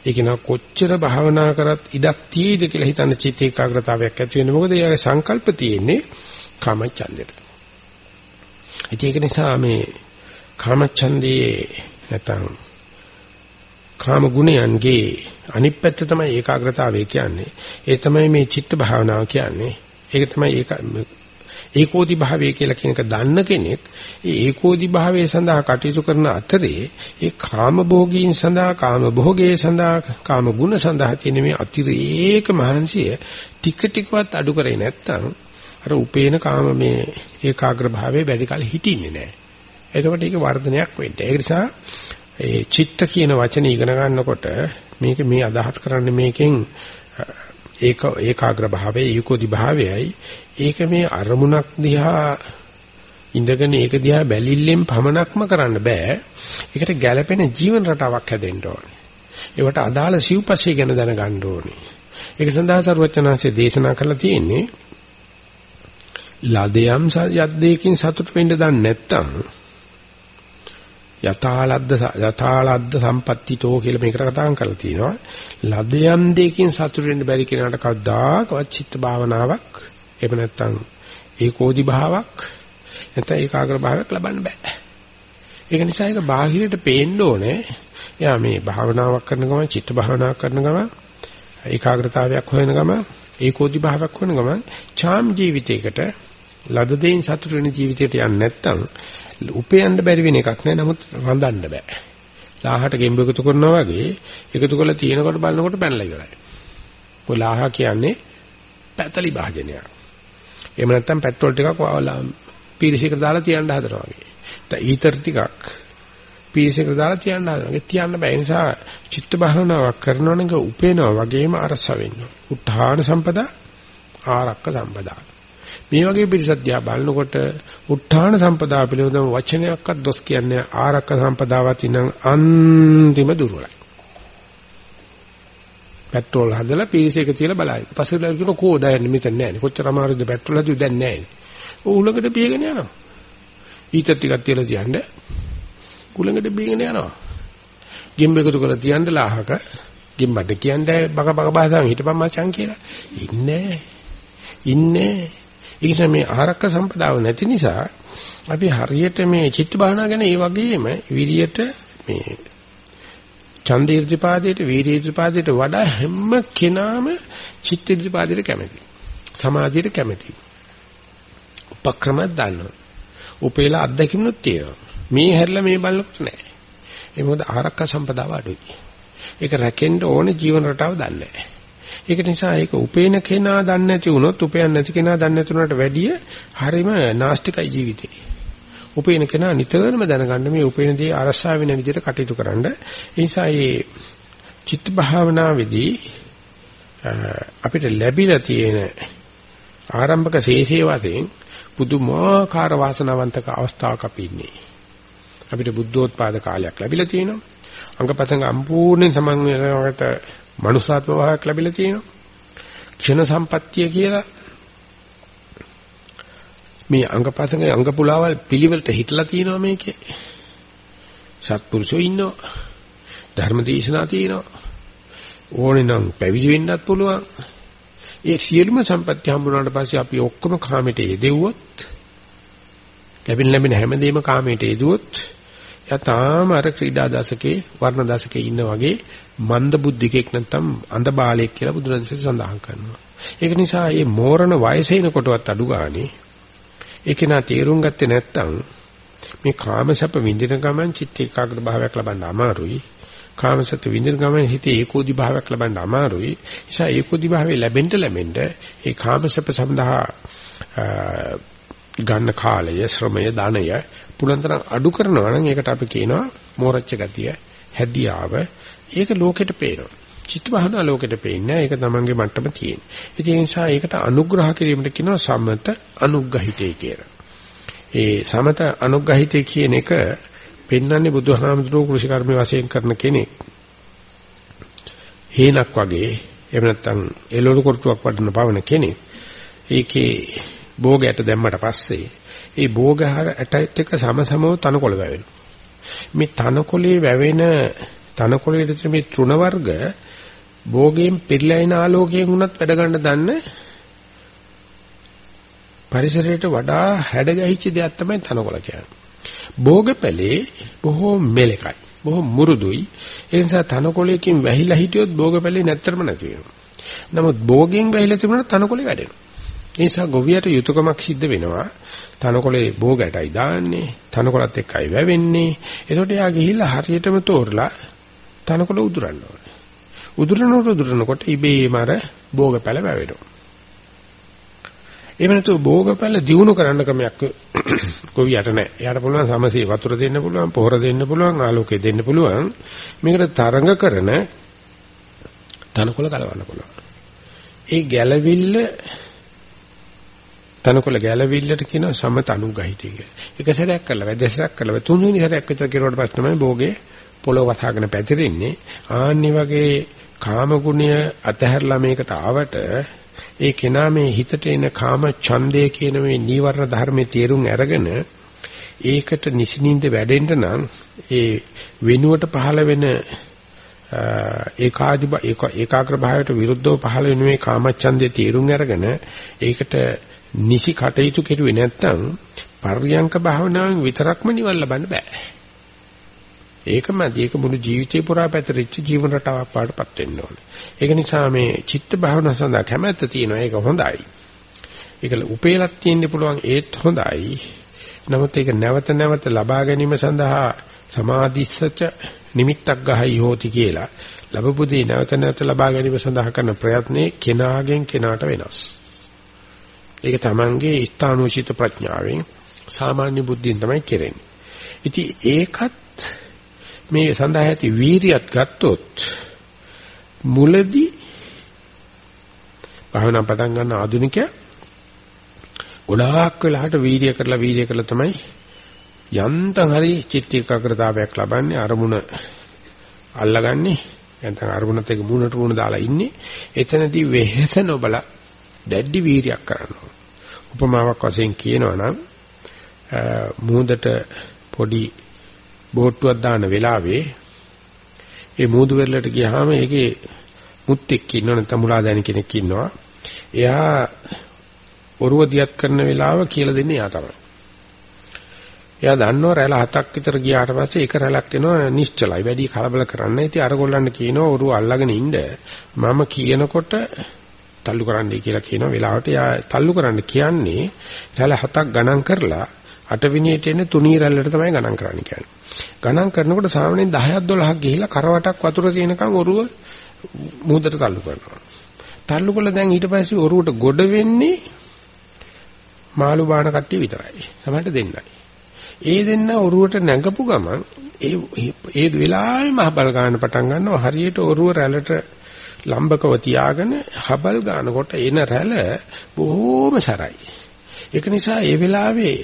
ඒක න කොච්චර භාවනා කරත් ඉඩක් තියෙයිද කියලා හිතන්න චිත්ත ඒකාග්‍රතාවයක් ඇති වෙන්නේ. මොකද එයාගේ සංකල්ප තියෙන්නේ කාමච්ඡන්දෙට. ඒක නිසා මේ කාමච්ඡන්දේ නැත්නම් කාම ගුණයන්ගේ අනිත් පැත්ත තමයි ඒකාග්‍රතාවය කියන්නේ. ඒ තමයි මේ චිත්ත භාවනාව කියන්නේ. ඒක තමයි ඒක ඒකෝදි භාවය කියලා කියන එක දන්න කෙනෙක් ඒ ඒකෝදි භාවය සඳහා කටයුතු කරන අතරේ ඒ කාම භෝගීන් සඳහා කාම භෝගයේ සඳහා කාම ගුණ සඳහා තියෙන මේ අතිරේක මහන්සිය ටික ටිකවත් අඩු කරේ නැත්තම් අර උපේන කාම මේ ඒකාග්‍ර භාවයේ වැඩි කල හිටින්නේ නැහැ. එතකොට ඒක වර්ධනයක් වෙන්නේ. ඒ නිසා ඒ චිත්ත කියන වචනේ ඉගෙන ගන්නකොට මේක මේ අදහස් කරන්නේ මේකෙන් ඒක ඒකාග්‍ර භාවයේ ඒකෝදි භාවයයි. ඒක මේ අරමුණක් දිහා ඉඳගෙන ඒක දිහා බැලිල්ලෙන් පමනක්ම කරන්න බෑ. ඒකට ගැළපෙන ජීවන රටාවක් හැදෙන්න ඕනේ. ඒවට අදාළ සිව්පස්සේ ගැන දැනගන්න ඕනේ. ඒක සඳහා සරුවචනාංශයේ දේශනා කරලා තියෙන්නේ ලදයම් යද්දේකින් සතුට වෙන්න දන්නේ නැත්තම් යථාලද්ද යථාලද්ද සම්පත්තිතෝ කියලා මේකට කතා කරලා තියෙනවා. ලදයන් දෙකකින් සතුටු වෙන්න බැරි කෙනාට කවදාකවත් චිත්ත භාවනාවක් එහෙම නැත්නම් ඒකෝදි භාවක් නැත්නම් ඒකාග්‍ර භාවයක් ලබන්න බෑ. ඒක නිසා ඒක බාහිරට පේන්න ඕනේ. එයා මේ භාවනාවක් කරන ගමන් චිත්ත භාවනාවක් කරන ගමන් ඒකාග්‍රතාවයක් හොයන ගමන් ඒකෝදි භාවයක් හොයන ගමන් ඡාම් ජීවිතයකට ලද දෙයින් සතුටු වෙන ජීවිතයට යන්නේ නැත්නම් උපයන්න බැරි වෙන එකක් නෑ නමුත් රඳන්න බෑ. ලාහට ගෙම්බ එකතු කරනවා වගේ එකතු කරලා තියෙනකොට බලනකොට පැනලා ඉවරයි. ඔය ලාහ කියන්නේ පැතලි භාජනයක්. එහෙම නැත්නම් පෙට්‍රෝල් ටිකක් පීරිසිකට දාලා තියන්න හදනවා වගේ. දැන් ඊතර ටිකක් පීරිසිකට දාලා තියන්න හදනවා. ඒක තියන්න බෑ. ඒ නිසා චිත්ත භාවනාවක් කරනවා නම් උපේනවා වගේම අරස වෙන්න. උත්හාන සම්පදා ආරක්ක සම්පදා. මේ වගේ පිරිසක් දිහා බලනකොට උත්හාන සම්පදා පිළිබඳව වචනයක්වත් දොස් කියන්නේ ආරක්ක සම්පදාවත් ඉන්න අන්තිම දුර්වලයි. පෙට්‍රෝල් හදලා පීරිසයක තියලා බලයි. පස්සේ කියන කෝ දැන් මෙතන නැහැ. කොච්චර අමාරුද පෙට්‍රෝල් හදුවේ දැන් නැහැ. උලඟට බීගෙන යනවා. ඊතර ටිකක් තියලා තියන්න කුලඟට බීගෙන යනවා. ගෙම්බ එකතු කරලා තියන්න ලාහක ගෙම්බට කියන්නේ බක බක බහසන් හිටපන් මචං කියලා. ඉන්නේ ඉන්නේ ඒ නිසා මේ ආරක්ක සම්පදාව නැති නිසා අපි හරියට මේ චිත්ත භාවනා ගැන ඒ වගේම විරියට මේ ඡන්ද ඉර්ධිපාදයට වීර්ය ඉර්ධිපාදයට වඩා හැම කෙනාම චිත්ත ඉර්ධිපාදයට කැමතියි. සමාධියට කැමතියි. උපක්‍රමයක් දන්නවා. උපේලා අත්දැකීමුත් තියෙනවා. මේ හැරිලා මේ බලනකොට නෑ. ඒ මොකද ආරක්ෂා සම්පදාව අඩුයි. ඒක රැකෙන්න ඕනේ ජීවන රටාව දන්නේ නැහැ. ඒක නිසා ඒක උපේන කෙනා දන්නේ නැති වුණොත් උපයන්නේ නැති කෙනා දන්නේ නැති උනට වැඩිය හරිම නාස්තිකයි ජීවිතේ. උපේන කෙනා නිතරම දැනගන්න මේ උපේන දේ අරසා වෙන විදිහට කටයුතු කරන්න. ඒ නිසා මේ චිත්ත භාවනාවේදී අපිට ලැබිලා තියෙන ආරම්භක ශේෂයේ වශයෙන් පුදුමාකාර වාසනාවන්තක අවස්ථාවක අපි ඉන්නේ. අපිට බුද්ධෝත්පාද කාලයක් ලැබිලා තියෙනවා. අංගපතංග සම්පූර්ණයෙන් සමන්විත මනුසාත්ම භාවයක් ලැබිලා තියෙනවා. ක්ෂණ සම්පත්තිය කියලා මේ අංගපතංග අංග පුලාවල් පිළිවෙලට හිටලා තියෙනවා මේකේ. සත්පුරුෂෝ ඉන්නවා. ධර්ම දේශනා තියෙනවා. ඕනේ නම් පැවිදි වෙන්නත් පුළුවන්. ඒ සියලුම සම්පත්‍ය හම්බුනාට පස්සේ අපි ඔක්කොම කාමයට යෙදෙව්වොත් ලැබෙන ලැබෙන හැමදේම කාමයට යෙදුවොත් යතාම අර ක්‍රීඩා දශකේ වර්ණ දශකේ ඉන්න වගේ මන්ද බුද්ධිකෙක් නැත්තම් අඳ බාලයෙක් කියලා බුදුරජාණන් සඳහන් කරනවා. ඒක නිසා මේ මෝරණ වයසේනකොටවත් අඩු ගානේ ඒක නා තේරුම් ගත්තේ නැත්තම් මේ කාමසප්ප විඳින ගමන් චිත්ත ඒකාග්‍ර භාවයක් ලබන්න අමාරුයි. කාමසත් විඳින ගමන් හිතේ ඒකෝදි භාවයක් ලබන්න අමාරුයි. නිසා ඒකෝදි භාවය ලැබෙන්න ලැබෙන්න ඒ කාමසප්ප සඳහා ගන්න කාලය, ශ්‍රමය, ධනය පුලන්තර අඩු කරනවා නම් ඒකට අපි කියනවා මෝරච්ච ගතිය, හැදියාව. ඒක ලෝකෙට පේනවා. චිත්ත භාවනා ලෝකෙට පේන්නේ ඒක තමන්ගේ මට්ටම තියෙන. ඒ නිසා ඒකට අනුග්‍රහ කිරීමට කියනවා සමත අනුග්‍රහිතේ කියලා. ඒ සමත අනුග්‍රහිතේ කියන එක පෙන්වන්නේ බුදුහාමුදුරුවෝ කෘෂිකර්ම වශයෙන් කරන කෙනෙක්. හේනක් වගේ එහෙම නැත්නම් එළවලු කොටුවක් වඩන පවන කෙනෙක්. ඒකේ භෝගයට දැම්මට පස්සේ ඒ භෝගහර ඇටත් එක්ක සමසමව තනකොළ වැවෙනවා. මේ තනකොළේ වැවෙන තනකොළේ මේ තෘණ වර්ග භෝගයෙන් පෙරලා එන ආලෝකයෙන් උනත් වැඩ ගන්න දන්න පරිසරයට වඩා හැඩ ගැහිච්ච දෙයක් තමයි තනකොළ කියන්නේ. භෝගපැලේ බොහෝ මෙලකයි. බොහෝ මුරුදුයි. ඒ නිසා තනකොළයකින් වැහිලා හිටියොත් භෝගපැලේ නැත්තරම නැති වෙනවා. නමුත් භෝගයෙන් වැහිලා තිබුණොත් තනකොළේ වැඩෙනවා. ඒ නිසා ගොවියට යුතුයකමක් සිද්ධ වෙනවා. තනකොළේ භෝගයටයි දාන්නේ. තනකොළත් එක්කයි වැවෙන්නේ. ඒකට යා ගිහිල්ලා හරියටම තෝරලා තනකොළ උදුරන්න ඕනේ. උදුරනකොට උදුරනකොට ඉබේම අර භෝගපැල වැවෙනවා. එහෙම නැතු භෝගපැල දිනු කරන්න ක්‍රමයක් (coughs) කොවියට නැහැ. එයාට පුළුවන් සමසේ වතුර දෙන්න පුළුවන්, පොහොර දෙන්න පුළුවන්, ආලෝකය දෙන්න පුළුවන්. මේකට තරඟ කරන තනකොළ ගලවන්න පුළුවන්. ඒ ගැළවිල්ල තනකොළ ගැළවිල්ලට කියන සමත අනුගහිතය කියලා. එක සැරයක් කළා, වැදසරයක් කළා, තුන්වෙනි සැරයක් විතර කෙරුවට පස්සේ තමයි භෝගේ පොළොව වතාගෙන පැතිරෙන්නේ. ආන්නි වගේ කාම ගුණය අතහැරලා මේකට ආවට ඒ කෙනා මේ හිතට එන කාම ඡන්දය කියන මේ නීවරණ ධර්මයේ තේරුම් අරගෙන ඒකට නිසිනින්ද වැඩෙන්න නම් ඒ වෙනුවට පහළ වෙන ඒකාදි ඒකාග්‍ර භාවයට විරුද්ධව පහළ වෙන මේ කාමච්ඡන්දේ තේරුම් අරගෙන ඒකට නිසි කටයුතු කෙරුවේ නැත්නම් පර්යංක භාවනාවෙන් විතරක්ම නිවන් ලබන්න බෑ. ඒකමදි ඒක මුළු ජීවිතේ පුරා පැතිරිච්ච ජීවන රටාවක් පාටපත් වෙන්න ඕනේ. ඒක නිසා මේ චිත්ත භාවනාව සඳහා කැමැත්ත තියෙනවා ඒක හොඳයි. ඒක උපේලක් තියෙන්න පුළුවන් ඒත් හොඳයි. නමුත් ඒක නැවත නැවත ලබා ගැනීම සඳහා සමාධිස්සච නිමිත්තක් ගහයි හෝති කියලා ලැබපු දේ නැවත නැවත ලබා ගැනීම සඳහා කරන ප්‍රයත්නේ කෙනාගෙන් කෙනාට වෙනස්. ඒක තමන්ගේ ස්ථානෝචිත ප්‍රඥාවෙන් සාමාන්‍ය බුද්ධියෙන් තමයි කෙරෙන්නේ. ඉතින් ඒකත් මේ සඳහා ඇති වීරියත් ගත්තොත් මුලදී භාවනා පටන් ගන්න ආධුනිකයා ගොඩාක් වෙලාවට වීර්ය කරලා වීර්ය කරලා තමයි යන්තම් හරි චිත්ත ඒකාග්‍රතාවයක් ලබන්නේ අරමුණ අල්ලගන්නේ නැත්නම් අරමුණත් එක්ක මූණට මූණ දාලා ඉන්නේ එතනදී වෙහෙස නොබල දැඩි වීර්යයක් කරනවා උපමාවක් වශයෙන් කියනවා නම් මූදට පොඩි බෝට්ටුවක් දාන වෙලාවේ ඒ මූදු වෙරළට ගියාම ඒකේ මුත්තෙක් ඉන්නව නැත්නම් මුලාදැනි කෙනෙක් ඉන්නවා එයා ඔරුව දියත් කරන වෙලාව කියලා දෙන්නේ එයා තමයි එයා දන්නවා රැළ හතක් විතර ගියාට පස්සේ එක රැළක් එනවා නිශ්චලයි. වැඩි කලබල කරන්න. ඉතින් අර ගොල්ලන්ට කියනවා ඔරුව අල්ලගෙන ඉන්න. මම කියනකොට තල්ලු කරන්නයි කියලා කියනවා. වෙලාවට එයා තල්ලු කරන්න කියන්නේ රැළ හතක් ගණන් කරලා අටවිනියට එන්නේ තුනී රැල්ලට තමයි ගණන් කරන්න කියන්නේ. ගණන් කරනකොට සාමාන්‍යයෙන් 10ක් 12ක් ගිහිලා කරවටක් වතුර තියෙනකන් ඔරුව මුහුදට තල්ලු කරනවා. තල්ලු කළා දැන් ඊට පස්සේ ඔරුවට ගොඩ වෙන්නේ මාළු බාන කට්ටිය විතරයි. සමහරට දෙන්නයි. ඒ දෙන්න ඔරුවට නැගපු ගමන් ඒ ඒ වෙලාවෙම හබල් ගන්න පටන් ගන්නවා හරියට ඔරුව රැළට ලම්බකව තියාගෙන හබල් ගන්නකොට එන රැළ බොහොම සරයි. ඒක නිසා ඒ වෙලාවේ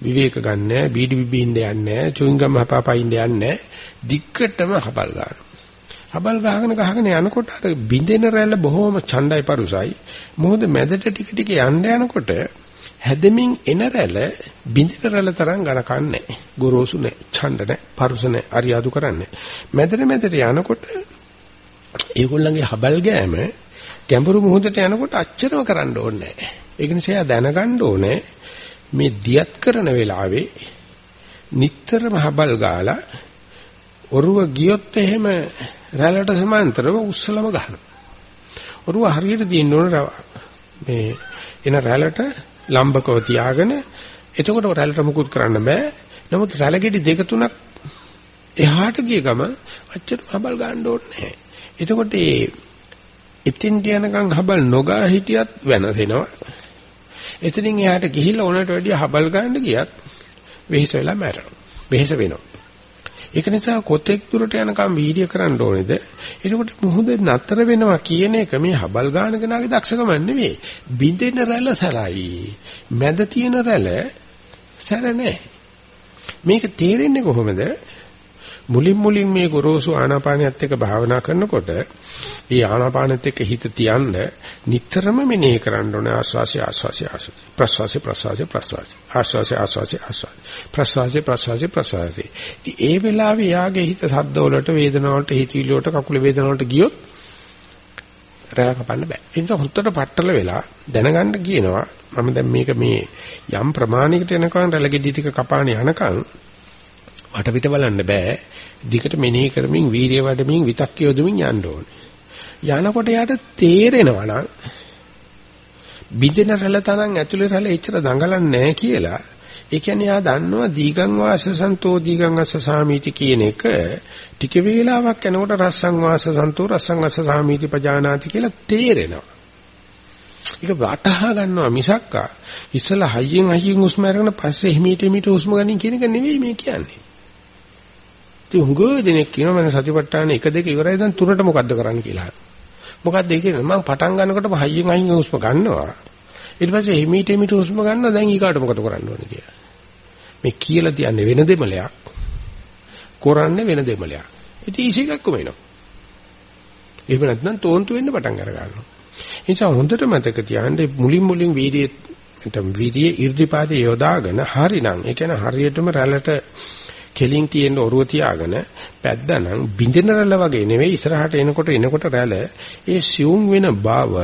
විවේක ගන්න බීඩි බිබී ඉන්න යන්නේ චුයින්ගම් හපාපා ඉන්න යන්නේ දික්කටම හබල් ගන්න. හබල් ගහගෙන ගහගෙන යනකොට අර බින්දෙන රැළ බොහොම ඡණ්ඩයි පරුසයි. මොහොත මැදට ටික ටික යන්න යනකොට හැදෙමින් එන රැළ බින්දින රැළ තරම් ගණකන්නේ නැහැ. ගොරෝසු නැහැ, ඡණ්ඩ නැහැ, පරුස නැහැ, අරියාදු කරන්නේ. මැදට මැදට යනකොට ඒගොල්ලන්ගේ හබල් ගෑම ගැඹුරු මුහුදට යනකොට අච්චරම කරන්න ඕනේ නැහැ. ඒක නිසා දැනගන්න ඕනේ මේ දියත් කරන වෙලාවේ නිටතරම හබල් ගාලා ඔරුව ගියොත් එහෙම රැළට සමාන්තරව උස්සලම ගහනවා. ඔරුව හරියට දින්න ඕන මේ එන රැළට ලම්බකව තියාගෙන එතකොට රැළට මුකුත් කරන්න බෑ. නමුත් රැළ ගෙඩි දෙක තුනක් එහාට ගිය ගම අච්චර හබල් ගන්න ඕනේ නැහැ. එතකොට ඒ එතින්ට යනකම් හබල් නොගා හිටියත් වෙනසෙනවා. එතනින් එහාට ගිහිල්ලා උනට වැඩිය හබල් ගන්න ගියත් වෙහෙස වෙලා මැරෙනවා. වෙහෙස වෙනවා. ඒක නිසා කොතෙක් දුරට යනකම් වීඩියෝ කරන්න ඕනේද? එතකොට මුහුද නතර වෙනවා කියන එක මේ හබල් ගාන කෙනාගේ දක්ෂකම නෙවෙයි. බින්දෙන රැළ සරයි. මැද තියෙන රැළ සැර නැහැ. මේක තේරෙන්නේ කොහොමද? මුලින් මුලින් මේ ගොරෝසු ආනාපානියත් එක්ක භාවනා කරනකොට මේ ආනාපානෙත් එක්ක හිත තියන්න නිතරම මෙනෙහි කරන්න ඕනේ. ආස්වාසිය ආස්වාසිය ආස්වාසිය ප්‍රස්වාසිය ප්‍රස්වාසිය ප්‍රස්වාසිය ආස්වාසිය ආස්වාසිය ආස්වාසිය ප්‍රස්වාසිය ප්‍රස්වාසිය ප්‍රස්වාසිය ඉතින් ඒ වෙලාවේ යාගේ හිත සද්ද වලට වේදනාව වලට හිතවිලි වලට කකුල වේදනාව වලට ගියොත් රැළ කපන්න බෑ. ඒ නිසා හොත්තට පట్టල වෙලා දැනගන්න කියනවා. මම දැන් මේක මේ යම් ප්‍රමාණයකට එනකන් රැළ ගෙඩි ටික කපාන යනකන් වටපිට බලන්න බෑ. දිකට මෙනෙහි කරමින් වීරිය වඩමින් විතක් යොදමින් යන්න ඕනේ. යනකොට යාට තේරෙනවා නම් බින්දෙන රැළ තරම් ඇතුලේ රැළ එච්චර දඟලන්නේ නැහැ කියලා. ඒ කියන්නේ යා දන්නවා දීගං වාස සන්තෝ දීගං අස්ස සාමීති කියන එක ටික වේලාවක් යනකොට රස්සං වාස සන්තෝ රස්සං අස්ස සාමීති පජානාති කියලා තේරෙනවා. ඒක වටහා ගන්නවා මිසක්කා ඉස්සලා හයියෙන් හයියෙන් හුස්ම අරගෙන පස්සේ හිමීට හිමීට හුස්ම ගන්න කියන එක නෙවෙයි මේ කියන්නේ. ඉතින් හුඟ දෙනෙක් කියනවා මම සතිපට්ඨාන 1 2 ඉවරයි දැන් තුනට මොකද්ද කරන්න කියලා. මොකද්ද ඒ කියන්නේ මම පටන් ගන්නකොට හයියෙන් හයියෙන් හුස්ම ගන්නවා. ඊට පස්සේ හිමීට හිමීට හුස්ම ගන්නවා දැන් ඊකාට මොකද කරන්න ඕනේ කියලා. මේ කියලා තියන්නේ වෙන දෙමලයක්. කරන්නේ වෙන දෙමලයක්. ඉතින් ඊසිකක්කම එනවා. එහෙම නැත්නම් තෝන්තු වෙන්න පටන් අර ගන්නවා. ඒ නිසා හොඳට මතක තියාගන්න මුලින් මුලින් වීර්යයේ නැත්නම් වීර්යයේ 이르දිපාදේ යොදාගෙන හරිනම් ඒ කියන්නේ හරියටම රැළට කෙලින් තියෙන ඔරුව තියාගෙන පැද්දානම් බින්දෙන රැළ වගේ නෙවෙයි ඉස්සරහට එනකොට එනකොට රැළ ඒ සියුම් වෙන බව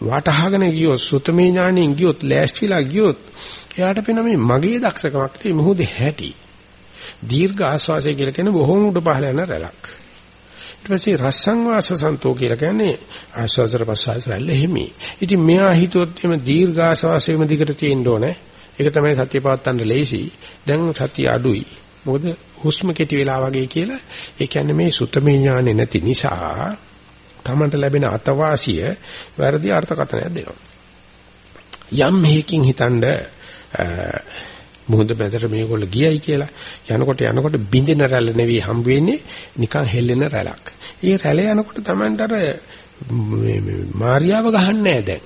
වටහාගෙන ගියොත් සුතමේ ඥාණයෙන් ගියොත් ලෑස්තිලා ගියොත් එයාට පේන මේ මගේ දක්ෂකමක් නෙවෙයි මොහොතේ හැටි. දීර්ඝ ආස්වාසය කියලා කියන බොහොම උඩ පහළ යන රැළක්. ඊට පස්සේ රසං වාස සන්තෝ කියලා කියන්නේ ආස්වාදතර පස්සාස රැල්ල හිමි. ඉතින් මෙයා හිතුවොත් එimhe දීර්ඝ ආස්වාසයේම දිගට තියෙන්න ඕනේ. ඒක තමයි සත්‍ය පවත්තන්න ලේසි දැන් සත්‍ය අඩුයි. මොකද හුස්ම කෙටි වෙලා වගේ කියලා ඒ කියන්නේ මේ සුතමේ ඥානෙ නැති නිසා තමන්ට ලැබෙන අතවාසිය වැරදි අර්ථකථනයක් දෙනවා යම් මේකින් හිතනද මුහුද මැදට මේගොල්ල ගියයි කියලා යනකොට යනකොට බින්දෙන රැළ නෙවෙයි හම් වෙන්නේ නිකන් හෙල්ලෙන රැළක්. ඒ රැළ යනකොට Tamanට අර මේ මාරියාව ගහන්නේ නැහැ දැන්.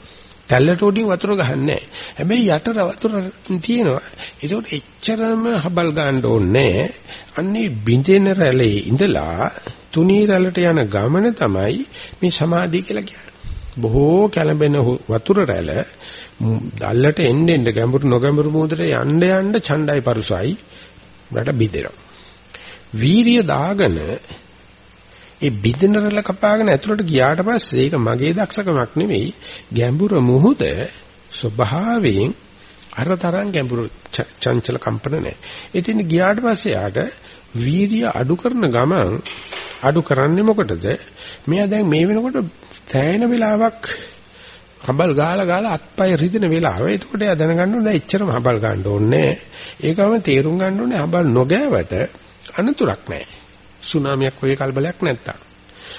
තැල්ලට උඩින් වතුර ගහන්නේ නැහැ. හැබැයි යට වතුර තියෙනවා. ඒකට එච්චරම හබල් ගන්න ඕනේ අන්නේ බින්දෙන රැළේ ඉඳලා තුනී රැළට යන ගමන තමයි මේ සමාධිය කියලා කියන්නේ. බොහෝ කැළඹෙන වතුර රැළ දැල්ලට එන්න එන්න ගැඹුරු නොගැඹුරු මුහුදට යන්න යන්න ඡණ්ඩයි පරුසයි රට බිදෙනවා. වීරිය දාගෙන ඒ බිදෙන රළ කපාගෙන ඇතුළට ගියාට පස්සේ ඒක මගේ දක්ෂකමක් නෙවෙයි ගැඹුරු මුහුද ස්වභාවයෙන් අර තරම් ගැඹුරු චංචල කම්පන නැහැ. ඉතින් ගියාට පස්සේ යාට වීරිය අඩු කරන ගමන් අඩු කරන්නේ මොකටද? මෙයා දැන් මේ වෙනකොට තැයෙන වෙලාවක් හබල් ගාලා ගාලා අත්පය රිදෙන වෙලාව. එතකොට එයා දැනගන්න ඕනේ දැන් එච්චරම හබල් ගන්න ඕනේ. ඒකම තේරුම් ගන්න ඕනේ හබල් නොගෑවට අනතුරක් නැහැ. සුනාමියක් වගේ කලබලයක් නැත්තම්.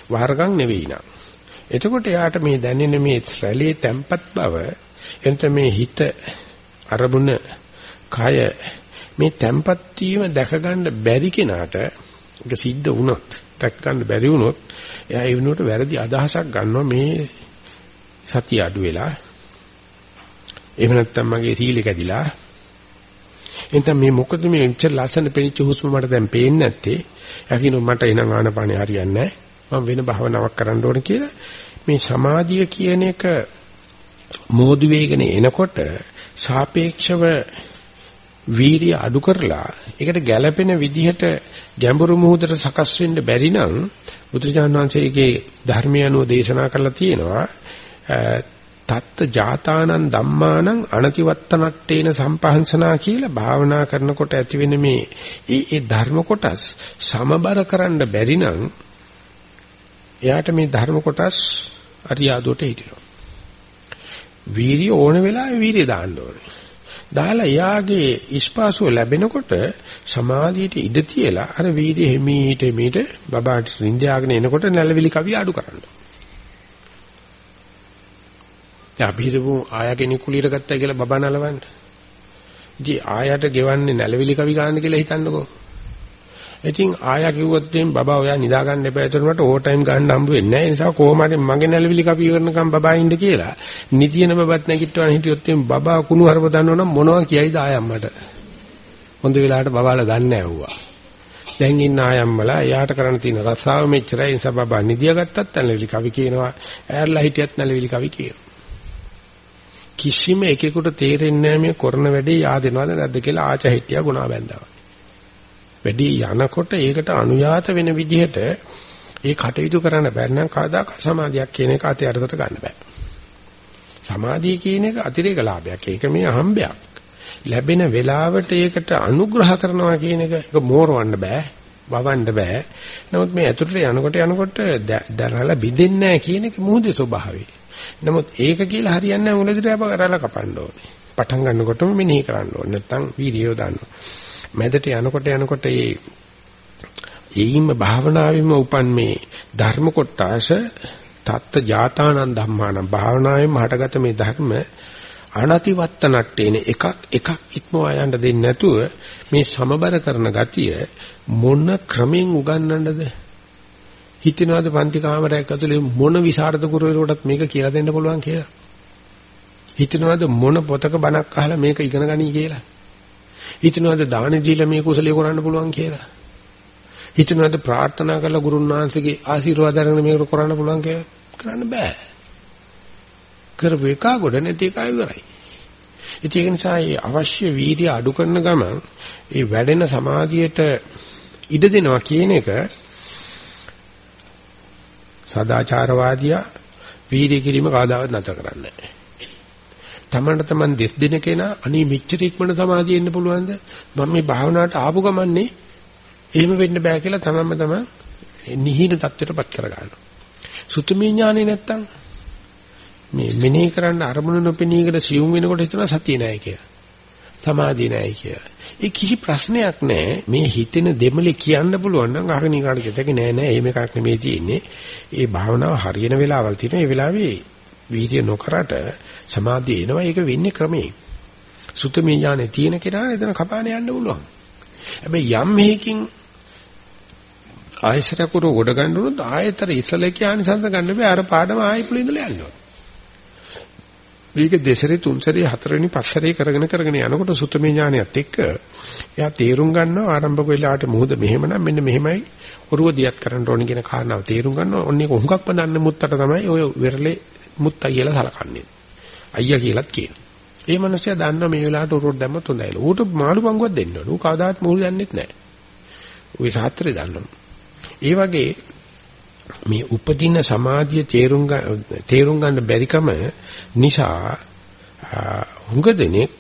වහරගම් නෙවෙයි නා. එතකොට එයාට මේ දැනෙන මේ රැළේ තැම්පත් බව එතන මේ හිත අරමුණ කය මේ තැම්පත් වීම දැක ගන්න බැරි කෙනාට ඒක සිද්ධ වුණොත් දැක ගන්න බැරි වුණොත් එයා ඒ වෙනුවට වැරදි අදහසක් ගන්නවා මේ සතිය අඩු වෙලා එහෙම නැත්නම් මගේ සීල කැඩිලා එතන මේ මොකද මේ ඉච්ච ලස්සන පෙනිච්ච හුස්ම මට දැන් පේන්නේ නැත්තේ. යකිනු මට එනං ආනපානේ හරියන්නේ නැහැ. මම වෙන භාවනාවක් කරන්න ඕන කියලා. මේ සමාධිය කියන එක මෝදු වේගන එනකොට සාපේක්ෂව වීර්ය අඩු කරලා ඒකට ගැළපෙන විදිහට ගැඹුරු මුහුදට සකස් වෙන්න බැරි නම් බුදුරජාණන් වහන්සේගේ ධර්මය අනුව දේශනා කරලා තියෙනවා. තත්ත ජාතානං ධම්මානං අනතිවත්තනට්ටේන සම්පහන්සනා කියලා භාවනා කරනකොට ඇතිවෙන මේ ඒ ඒ ධර්ම කොටස් සමබර කරන්න බැරි නම් එයාට මේ ධර්ම කොටස් අරියාදුවට හිටිනවා. වීරිය ඕන වෙලාවෙ වීරිය දාන්න ඕනේ. දාලා එයාගේ ඉස්පාසුව ලැබෙනකොට සමාධියට ඉඩ තියලා අර වීර්ය හිමීට හිමීට බබාට රින්ජාගෙන එනකොට නැලවිලි කවිය අඩු කරන්න. දැන් අපි හිතමු ආයා කෙනෙක් කුලියට ගත්තා කියලා බබා නලවන්න. ඉතින් ආයාට ගෙවන්නේ නැලවිලි කවි ගන්න කියලා හිතන්නකෝ. ඉතින් ආයා කිව්වොත් එම් බබා ඔයා නිදා ගන්න එපා එතනට ඕවර් ටයිම් ගන්න හම්බ වෙන්නේ නැහැ. ඒ නිසා කොහොම හරි මගේ නැලවිලි කපි කරනකම් බබා ඉන්න කියලා. නිතියන බබත් නැගිටවන හිටියොත් එම් බබා කුණු හරප දන්නවනම් මොනවා කියයිද ආයම්මට. හොඳ වෙලාවට බබාලා දන්නේ නැවුවා. දැන් ඉන්න ආයම්මලා එයාට කරන්න තියෙන රස්සාව මෙච්චරයි. ඒ නිසා බබා නිදිය ගත්තත් නැලවිලි කවි කියනවා. ඈර්ලා හිටියත් නැලවිලි කවි කියනවා. කිසිම එකෙකුට තේරෙන්නේ නැහැ මේ කරන වැඩේ yaadෙනවද නැද්ද කියලා ආච හිටියා ගුණා බැඳවා. වැඩි යනකොට ඒකට අනුයාත වෙන විදිහට ඒ කටයුතු කරන්න බැරි නම් කවදාක සමාධියක් කියන එක අතේ අරකට ගන්න බෑ. සමාධිය කියන එක අතිරේක ලාභයක්. ඒක මේ අහම්බයක්. ලැබෙන වෙලාවට ඒකට අනුග්‍රහ කරනවා කියන එක ඒක මෝරවන්න බෑ. වවන්න බෑ. නමුත් මේ ඇතුළට යනකොට යනකොට දරලා බිඳෙන්නේ නැහැ කියන එක මුහුදේ ස්වභාවය. නමුත් ඒක කියලා හරියන්නේ නැහැ මුලදිට අප කරලා කපන්න ඕනේ. පටන් ගන්නකොටම මෙනෙහි කරන්න ඕනේ. නැත්තම් වීර්යය දාන්න. මැදට යනකොට යනකොට ඒ ඒයිම භාවනාවෙම උපන් මේ ධර්ම කොටස තත්ත ජාතානන් ධම්මාන භාවනාවෙම හටගත මේ ධර්ම අනතිවත්තනට්ටේන එකක් එකක් ඉක්මවා යන්න දෙන්නේ නැතුව මේ සමබර කරන ගතිය මොන ක්‍රමෙන් උගන්වන්නද හිතනවාද පන්ති කාමරයක් ඇතුලේ මොන විසරද ගුරුවරයෙකුටත් මේක කියලා දෙන්න පුළුවන් කියලා හිතනවාද මොන පොතක බණක් අහලා මේක ඉගෙන ගනී කියලා හිතනවාද දාන දීලා මේ කුසලිය කරන්න පුළුවන් කියලා. හිතනවාද ප්‍රාර්ථනා කරලා ගුරුන් වහන්සේගේ ආශිර්වාද අරගෙන මේක කරන්න පුළුවන් කියලා කරන්න බෑ. කරපු එක ගොඩ නැති එක ඉවරයි. ඒක නිසා මේ අවශ්‍ය වීර්ය අඩු කරන ගමන් ඒ වැඩෙන සමාධියට ඉඩ දෙනවා කියන එක සදාචාරවාදියා වීර්ය කිරීම කවදාවත් නැතර කරන්නේ නැහැ. තමන්ට තමන් දෙස් දෙන කෙනා අනේ මෙච්චර ඉක්මනට සමාධිය එන්න පුළුවන්ද මම මේ භාවනාවට ආපු ගමන්නේ එහෙම වෙන්න බෑ කියලා තමන්ම තමන් නිහින தත්වයටපත් කර ගන්නවා සුතුමි ඥානෙ නැත්තම් මේ මෙනෙහි කරන්න අරමුණ නොපෙනීකට සියුම් වෙනකොට හිතනවා සතිය නෑ කියලා සමාධිය නැහැ කියලා. ඒ කිසි ප්‍රශ්නයක් නැහැ. මේ හිතෙන දෙමලේ කියන්න පුළුවන් නම් අහගෙන ඉකාට කියතක නෑ නෑ එහෙම එකක් නෙමෙයි තියෙන්නේ. ඒ භාවනාව හරියන වෙලාවල් තියෙනවා. ඒ වෙලාවේ වීර්ය නොකරට සමාධිය එනවා. ඒක වෙන්නේ ක්‍රමයෙන්. සුතමේ ඥානෙ තියෙන කෙනා එතන කපාන යන්න පුළුවන්. හැබැයි යම් මේකින් ආයසරකුර ගොඩ ගන්න උනොත් ආයතර ඉස්සල කියානිසංස ගන්න බෑ අර පාඩම ආයි පුළු ඉඳලා යන්න ඕන. මේක දෙසරේ තුන්සරේ හතරවෙනි පස්සරේ කරගෙන කරගෙන යනකොට සුතමේ ඥානයත් එක්ක එයා තේරුම් ගන්නවා ආරම්භක වෙලාවට මුහුද මෙහෙමනම් මෙන්න මෙහෙමයි ඔරුව දියත් කරන්න ඕනි කියන කාරණාව තේරුම් ගන්නවා. ඔන්න ඒක හුඟක් පදන්න මුත්තට තමයි ඔය වෙරළේ මුත්තා කියලා සලකන්නේ. අයියා කියලාත් කියනවා. ඒ මනුස්සයා දන්නවා මේ වෙලාවට උරුවට දැම්මත් හොඳයිල. ඌට මාළු පංගුවක් දෙන්න ඕන. ඌ කවදාත් මුහුද යන්නෙත් නැහැ. ඌ සාත්‍රේ දන්නවා. ඒ වගේ මේ උපදින සමාධිය තේරුම් තේරුම් ගන්න බැරිකම නිසා හුඟ දෙනෙක්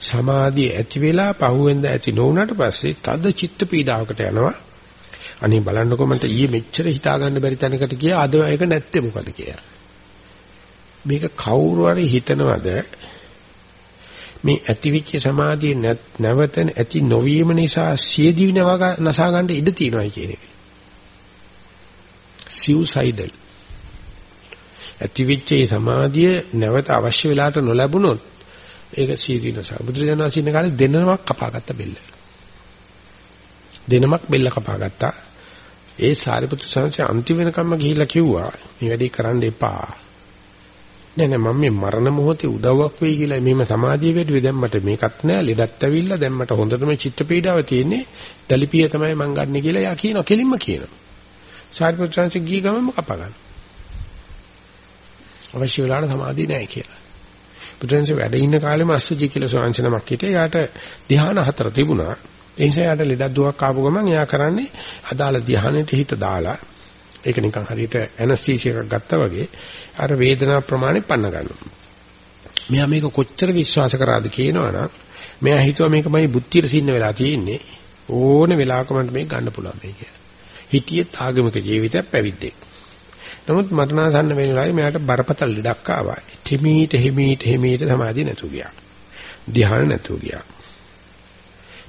සමාධිය ඇති වෙලා පහුවෙන්ද ඇති නොවුනට පස්සේ තද චිත්ත පීඩාවකට යනවා. අනේ බලන්නකො මන්ට ඊයේ මෙච්චර හිතා ගන්න බැරි තැනකට ගියා අද ඒක නැත්තේ මොකද කියලා. මේක කවුරු හරි හිතනවද මේ ඇතිවිච්ච සමාධිය නැවත ඇති නොවීම නිසා සියදිවි නසා ගන්න ඉඩ තියෙනවා කියන එක. සිව්සයිඩල් ඇතිවිච්ච සමාධිය නැවත අවශ්‍ය වෙලාවට නොලැබුණොත් ඒක සියදිවි නසා. බුදුරජාණන් ඉන්න කාලේ දෙනමක් කපාගත්ත බෙල්ල. දෙනමක් බෙල්ල කපාගත්තා. ඒ සාරිපුත්‍ර සංසය අන්තිම වෙනකම්ම ගිහිල්ලා කිව්වා මේ වැඩේ කරන්න එපා. නෑ නෑ මම මේ මරණ මොහොතේ උදව්වක් වෙයි කියලා මෙහෙම සමාධිය වැඩිවේ දැන් මට මේකත් නෑ ලෙඩත් ඇවිල්ලා දැන් මට හොඳටම චිත්ත පීඩාව තියෙන්නේ දලිපිය තමයි මං ගන්න කියලා යා කියනවා කෙලින්ම කියනවා සාරිපුත්‍රයන්සේ ගිය ගමන්ම කපා ගන්න. අවශ්‍ය වෙලාවට සමාධිය නෑ කියලා. පුත්‍රයන්සේ වැඩ ඉන්න කාලෙම අස්සජි කියලා සෝංශනමක් හිටියේ. යාට ධ්‍යාන හතර තිබුණා. ඒ නිසා යාට ලෙඩක් දුවක් ආපු ගමන් එයා කරන්නේ අදාළ ධ්‍යානෙට හිත දාලා ඒක නිකන් හරියට ඇනස්තීසියා එකක් ගත්තා වගේ අර වේදනා ප්‍රමාණය පන්න ගන්නවා. මෙයා මේක කොච්චර විශ්වාස කරාද කියනවනම් මෙයා හිතුවා මේකමයි බුද්ධියට සින්න වෙලා තියෙන්නේ. ඕන වෙලාවක මට මේක ගන්න පුළුවන් මේ කියලා. හිතියෙත් ආගමික ජීවිතයක් පැවිද්දෙක්. නමුත් මරණාසන්න වෙන වෙලාවේ මෙයාට බරපතල ලෙඩක් ආවා. හිමීට හිමීට හිමීට සමාධිය නැතු ගියා. ධ්‍යාන නැතු ගියා.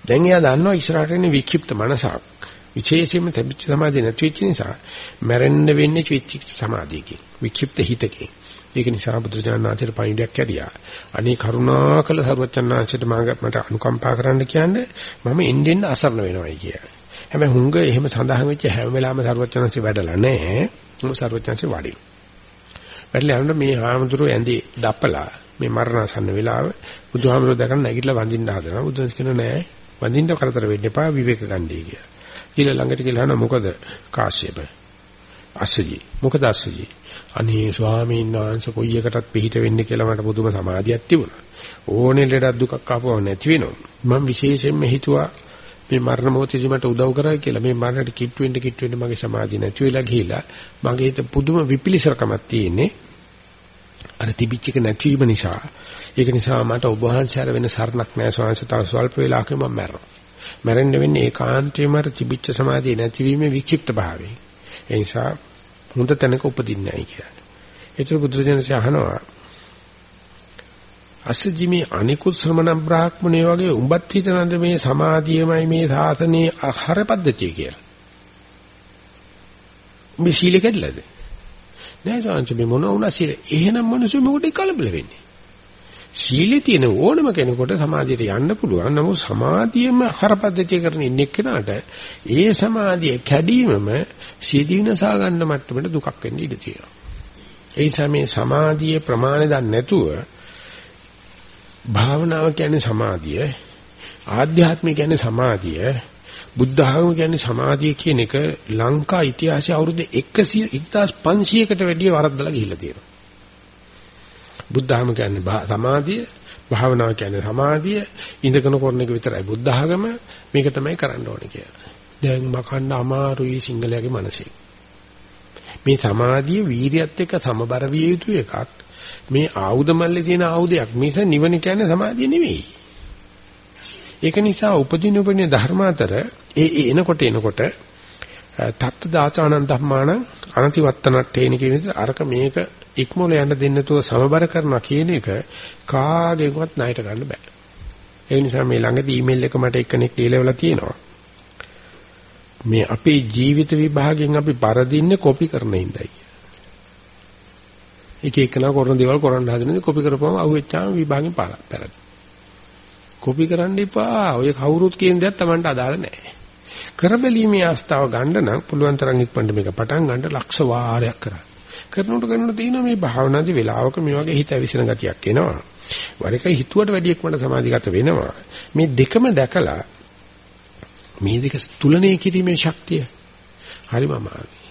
දැන් එයා දන්නවා ඉස්සරහට එන්නේ වික්ෂිප්ත මනසක්. විශේෂයෙන්ම තැබිච්ච සමාධිය නැති වෙච්ච නිසා මැරෙන්න වෙන්නේ වික්ෂිප්ත සමාධියකින්. වික්ෂිප්ත හිතකින්. ඒක නිසා බුදුජානනාථට පණිඩයක් කැඩියා. අනේ කරුණාකල සරුවචනාංශයට මට අනුකම්පා කරන්න කියන්නේ මම එන්නෙන් අසරණ වෙනවයි කියලා. හැබැයි හුඟ එහෙම සඳහන් වෙච්ච හැම වෙලාවෙම සරුවචනාංශය වැඩලා නැහැ. මොකද සරුවචනාංශය වඩින්. වැඩලා යනකොට මේ හාමුදුරුවෝ ඇඳේ දපලා මේ මරණසන්න වෙලාව බුදුහාමුදුරුවෝ දැකලා නැගිටලා වඳින්න හදනවා. බුදුන්ස් කියනවා නෑ වඳින්න කරදර වෙන්න එපා විවේක ගන්නයි කියලා. ඊළ ළඟට කියලා අහනවා මොකද කාශ්‍යප අස්සජි මොකද අස්සජි අනේ ස්වාමීන් වහන්සේ කොයි එකටත් පිළිහිට වෙන්න කියලා මට පුදුම සමාධියක් තිබුණා ඕනේ ලෙඩක් දුකක් ආපුවම නැති වෙනවා මම විශේෂයෙන්ම හිතුවා මේ මරණ මොහොතේදී මට උදව් කරයි කියලා. මේ මරණයට කිට් වෙන්න කිට් වෙන්න මගේ සමාධිය නැති වෙලා ගිහිලා මගේ හිත පුදුම විපිලිසරකමක් තියෙන්නේ. අර තිබිච්ච එක නැතිවීම නිසා. ඒක නිසා මට ඔබ වහන්සේට වෙන සරණක් නැහැ. ස්වාමීන් වහන්සේ තව ස්වල්ප වෙලාවකම මම මැරෙනවා. මැරෙන්න වෙන්නේ ඒකාන්තයෙන්ම අර තිබිච්ච සමාධිය නැතිවීමේ වික්ෂිප්ත භාවය. ඒ නිසා හොඳ තැනක උපදින්නේ නැහැ කියන්නේ. ඒතර බුදුරජාණන් අහනවා අසජිමි අනිකුත් ශ්‍රමණ බ්‍රාහ්මණය වගේ උඹත් හිතනද මේ සමාධියමයි මේ සාසනයේ ආහාර පද්ධතිය කියලා. මේ සීල කැඩලාද? නෑ සාංශ මේ මොන වුණා සීල. එහෙනම් මොනසු මොකටද කලබල වෙන්නේ? සීලේ තියෙන ඕනම කෙනෙකුට සමාධියට යන්න පුළුවන්. නමුත් සමාධියම හරපද්ධතිය කරන ඉන්න එක්කනට ඒ සමාධිය කැඩීමම සීදීනසා ගන්න මට්ටමට දුකක් වෙන්න ඉඩ තියෙනවා. ඒ නිසා මේ සමාධියේ ප්‍රමාණය දන්නේ නැතුව භාවනාව කියන්නේ සමාධිය, ආධ්‍යාත්මය කියන්නේ සමාධිය, බුද්ධ ආගම කියන්නේ සමාධිය කියන එක ලංකා ඉතිහාසයේ අවුරුදු 100 1500කට වැඩිය වරද්දලා ගිහිල්ලා තියෙනවා. බුද්ධහම කියන්නේ සමාධිය, භාවනාව කියන්නේ සමාධිය, ඉඳගෙන කරන එක විතරයි බුද්ධහගම මේක තමයි කරන්න ඕනේ කියලා. දැන් මකන්න අමාරුයි සිංහලයාගේ මනසේ. මේ සමාධිය වීරියත් එක්ක සමබර විය යුතු එකක්. මේ ආයුධ මල්ලේ තියෙන ආයුධයක් මිස නිවන කියන්නේ සමාධිය නෙවෙයි. ඒක නිසා උපදින උපදින ධර්ම අතර ඒ එනකොට එනකොට තත්ත දාචානන් ධම්මාන අනතිවත්තනට්ඨේන කියන විදිහට අරක මේක ඉක්මොල යන්න දෙන්න තුව සමබර කරනවා කියන එක කාගෙන්වත් ණයට ගන්න බෑ. ඒ නිසා මේ ළඟදී ඊමේල් එක මට එක්කෙනෙක් ලියලා තියෙනවා. මේ අපේ ජීවිත විභාගයෙන් අපි පරදින්නේ කොපි කරන ඉඳයි. එක එකනා කරන දේවල් කරන්න හදනදී කොපි කරපුවම අහුවෙච්චාම විභාගෙන් පරදි. කොපි කරන්න එපා. ඔය කවුරුත් කියන දේක් Tamanට අදාළ නැහැ. කරබැලීමේ අවස්ථාව ගන්න නම් පුළුවන් තරම් ඉක්මනට මේක පටන් ගන්න ලක්ෂ වාරයක් කරන්න. කරනකොට කරනකොට තියෙනවා මේ භාවනාදී වෙලාවක මේ වගේ හිත ඇවිසින ගතියක් එනවා. වර එක හිතුවට වැඩි ඉක්මනට සමාධිගත වෙනවා. මේ දෙකම දැකලා මේ දෙක තුලනය කිරීමේ ශක්තිය හරිම අමාරුයි.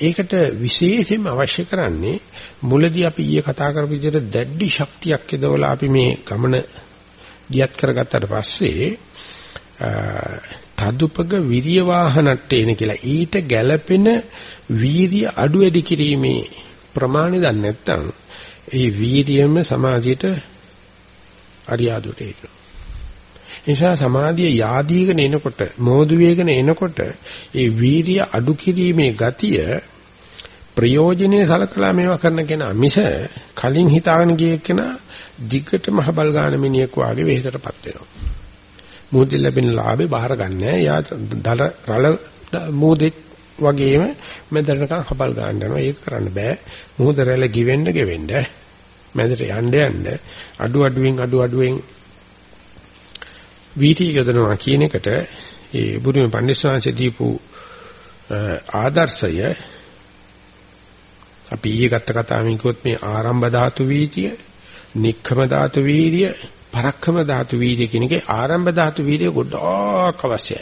ඒකට විශේෂයෙන්ම අවශ්‍ය කරන්නේ මුලදී අපි ඊයේ කතා කරපු විදිහට දැඩි ශක්තියක් යදවලා අපි මේ ගමන ගියත් කරගත්තට පස්සේ තදුපග විරිය වාහනට එන කියලා ඊට ගැළපෙන වීර්ය අඩු වැඩි කිරීමේ ප්‍රමාණය දන්නේ නැත්නම් ඒ වීර්යම සමාධියට අරියාදුට එනවා. නිසා සමාධිය යාදීගෙන එනකොට මෝදු වේගන එනකොට ඒ වීර්ය අඩු කිරීමේ ගතිය ප්‍රයෝජනේ සලකලා මේවා කරන කෙනා මිස කලින් හිතාගෙන ගිය කෙනා දිගටම හබල් ගන්න මිනිහෙක් වාගේ වෙහෙසටපත් වෙනවා. මොහොතේ ලැබෙන ලාභේ බාර ගන්නෑ. යා දල රළ මොහොතේ වගේම මැදටකම් හබල් ගන්න යනවා. ඒක කරන්න බෑ. මොහොත රැළ ගිවෙන්න ගෙවෙන්න මැදට යන්න යන්න අඩු අඩුවෙන් අඩු අඩුවෙන් වීටි යොදනවා කියන එකට ඒ බුදුම පඬිස්සවාංශ දීපු ආදර්ශය අපි ඊයේ ගත්ත කතාවෙන් කිව්වොත් මේ ආරම්භ ධාතු වීතිය, නික්ඛම ධාතු වීර්ය, පරක්ඛම ධාතු වීර්ය කියන එකේ ආරම්භ ධාතු වීර්ය ගොඩක් අවශ්‍යයි.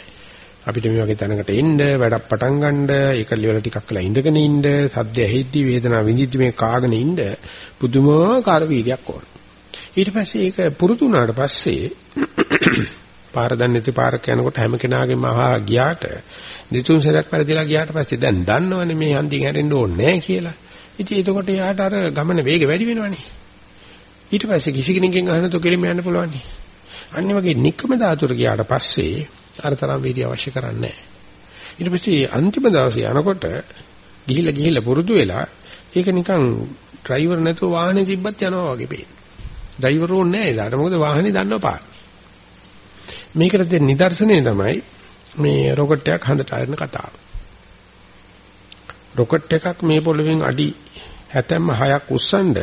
අපිට මේ වගේ තැනකට එන්න, වැඩක් පටන් ගන්න, ඒක liwala ටිකක් වෙලා ඉඳගෙන ඉන්න, සද්ද ඇහිද්දි වේදනාව විඳිද්දි මේ කාගෙන ඉන්න පුදුමාකාර වීර්යයක් ඕන. ඊට පස්සේ ඒක පුරුදු වුණාට පස්සේ (clears throat) පාර දන්නේ නැති පාරක යනකොට හැම කෙනාගේම අහා ගියාට දෙතුන් සැරයක් පරිදිලා ගියාට පස්සේ දැන් දන්නවනේ මේ හන්දියෙන් හැරෙන්න ඕනේ නැහැ කියලා. ඉතින් එතකොට යාට අර ගමන වේග වැඩි වෙනවනේ. ඊට පස්සේ කිසි කෙනෙක්ගෙන් අහන්න තෝ කෙලිම යන්න පුළුවන්. අනිත් වගේ නික්කම ධාතුර ගියාට පස්සේ අර තරම් වීර්ය අවශ්‍ය කරන්නේ නැහැ. ඊට පස්සේ අන්තිම දවසේ යනකොට ගිහිල්ලා ගිහිල්ලා පුරුදු වෙලා ඒක නිකන් ඩ්‍රයිවර් නැතුව වාහනේ තිබ්බත් යනවා වගේ පේන. ඩ්‍රයිවර් ඕනේ නැහැ ඒකට මොකද වාහනේ දන්නව පාර. මේකට දෙන නිදර්ශනය තමයි මේ රොකට් එකක් හඳට අරන කතාව. රොකට් එකක් මේ පොළවෙන් අඩි 76ක් උස්සනද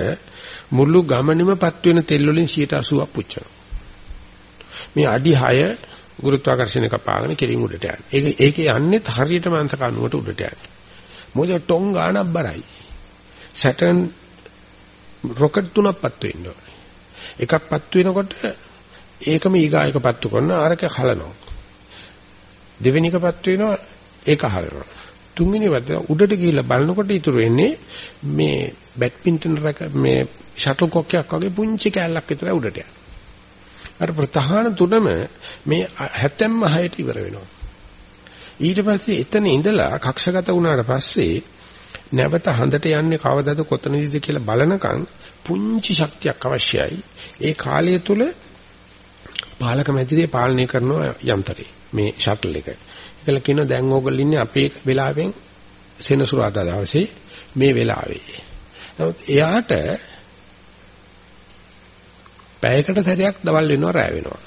මුළු ගමනෙමපත් වෙන තෙල් වලින් 80ක් පුච්චනවා. මේ අඩි 6 ගුරුත්වාකර්ෂණ කපාගෙන කෙලින් උඩට යන්නේ. ඒක ඒකේ යන්නේ හරියට මාංශ කණුවට උඩට යන්නේ. මොකද ටොං ගානක් බරයි. සැටර්න් රොකට් තුනක්පත් වෙන්න ඕනේ. එකක්පත් වෙනකොට ඒකම ඊගායක පත්තු කරන ආරක හලනවා. දෙවෙනි එකපත් වෙනවා ඒක හලනවා. තුන්වෙනි වද උඩට ගිහිල්ලා බලනකොට ඉතුරු වෙන්නේ මේ බැඩ්මින්ටන් රැක මේ ෂටල් කොක්කයක් වගේ පුංචි කෑල්ලක් විතර උඩට යනවා. අර ප්‍රධාන තුනම මේ 76ට ඉවර වෙනවා. ඊට පස්සේ එතන ඉඳලා කක්ෂගත වුණාට පස්සේ නැවත හඳට යන්නේ කවදද කොතනදද කියලා බලනකම් පුංචි ශක්තියක් අවශ්‍යයි. ඒ කාලය තුල පාලක මැදිරිය පාලනය කරන යන්ත්‍රය මේ ෂටල් එක. ඒකල කියනවා දැන් ඕගොල්ලෝ ඉන්නේ අපේ වෙලාවෙන් සෙනසුරාදා දවසේ මේ වෙලාවේ. නමුත් එයාට පැයකට සැරයක් දවල් වෙනවා රැ වෙනවා.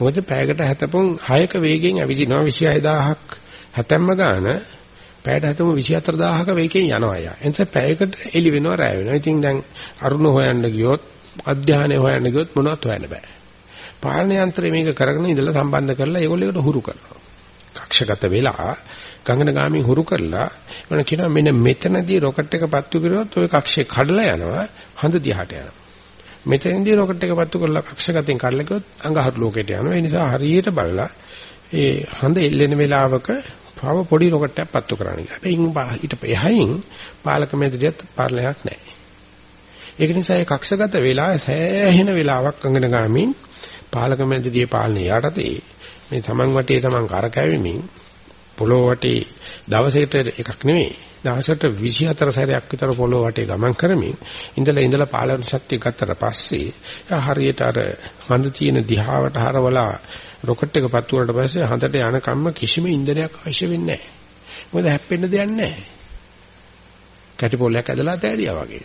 මොකද පැයකට 76ක වේගයෙන් ඇවිදිනවා 26000ක් හැතැම්ම ගාන පැයට හැතම 24000ක වේගයෙන් යනවා යා. එනිසා පැයකට එලි වෙනවා රැ වෙනවා. ඉතින් දැන් අරුණ හොයන්න ගියොත් අධ්‍යානය හොයන්න ගියොත් මොනවත් හොයන්න බෑ. පාලන යන්ත්‍රය මේක කරගෙන ඉඳලා සම්බන්ධ කරලා ඒගොල්ලෝ ඒකට හුරු කරනවා. කක්ෂගත වෙලා ගංගනගාමී හුරු කරලා මොන කියනවා මෙන්න මෙතනදී රොකට් එක පත්තු කරුවොත් ওই කක්ෂේ කඩලා යනවා හඳ දිහාට යනවා. මෙතනදී රොකට් එක පත්තු කරලා කක්ෂගතෙන් කඩලා ගියොත් අඟහරු ලෝකයට යනවා. ඒ නිසා හරියට බලලා ඒ හඳ එල්ලෙන වෙලාවක පව පොඩි රොකට් එකක් පත්තු කරන්න. හැබැයි ඊට එහයින් පාලක මැදිරියත් පාලනයක් නැහැ. ඒක නිසා ඒ කක්ෂගත වෙලා සෑහෙන වෙලාවක් අඟනගාමින් පාලක මැදිරියේ පාලනය යටතේ මේ Taman වටේ Taman කරකැවෙමින් පොළොව වටේ දවසකට එකක් නෙමෙයි දවසට 24 සැරයක් විතර පොළොව වටේ ගමන් කරමින් ඉඳලා ඉඳලා පාලන ශක්තිය ගත්තට පස්සේ හරියට අර හඳ තියෙන දිහාවට හරවලා රොකට් එක පත්තු වුණාට පස්සේ හඳට යන කම්ම කිසිම ඉන්ධනයක් අවශ්‍ය වෙන්නේ නැහැ. මොකද හැප්පෙන්න දෙයක් නැහැ. කැටි පොල්ලයක් ඇදලා තෑරියා වගේ.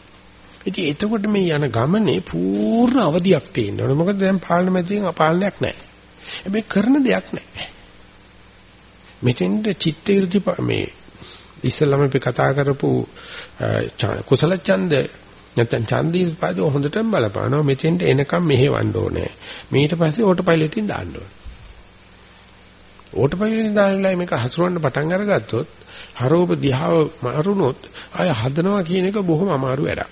ඉතින් එතකොට මේ යන ගමනේ පූර්ණ අවදියක් තියෙනවා. මොකද දැන් පාර්ලිමේන්තුවෙන් අපාලනයක් නැහැ. හැබැයි කරන දෙයක් නැහැ. මෙතෙන්ද චිත්ත irdi මේ ඉස්සෙල්ලාම අපි කතා කරපු කුසල ඡන්ද නැත්නම් ඡන්දී පාද හොඳටම බලපානවා මෙතෙන්ට එනකම් මෙහෙවන්න ඕනේ. ඊට පස්සේ ඕටෝ පයිලට්ින් දාන්න ඕනේ. ඕටෝ පයිලට්ින් දාලා මේක හසුරවන්න පටන් අරගත්තොත් හරෝප දිහාව මරුණොත් ආය හදනවා කියන එක බොහොම අමාරු වැඩක්.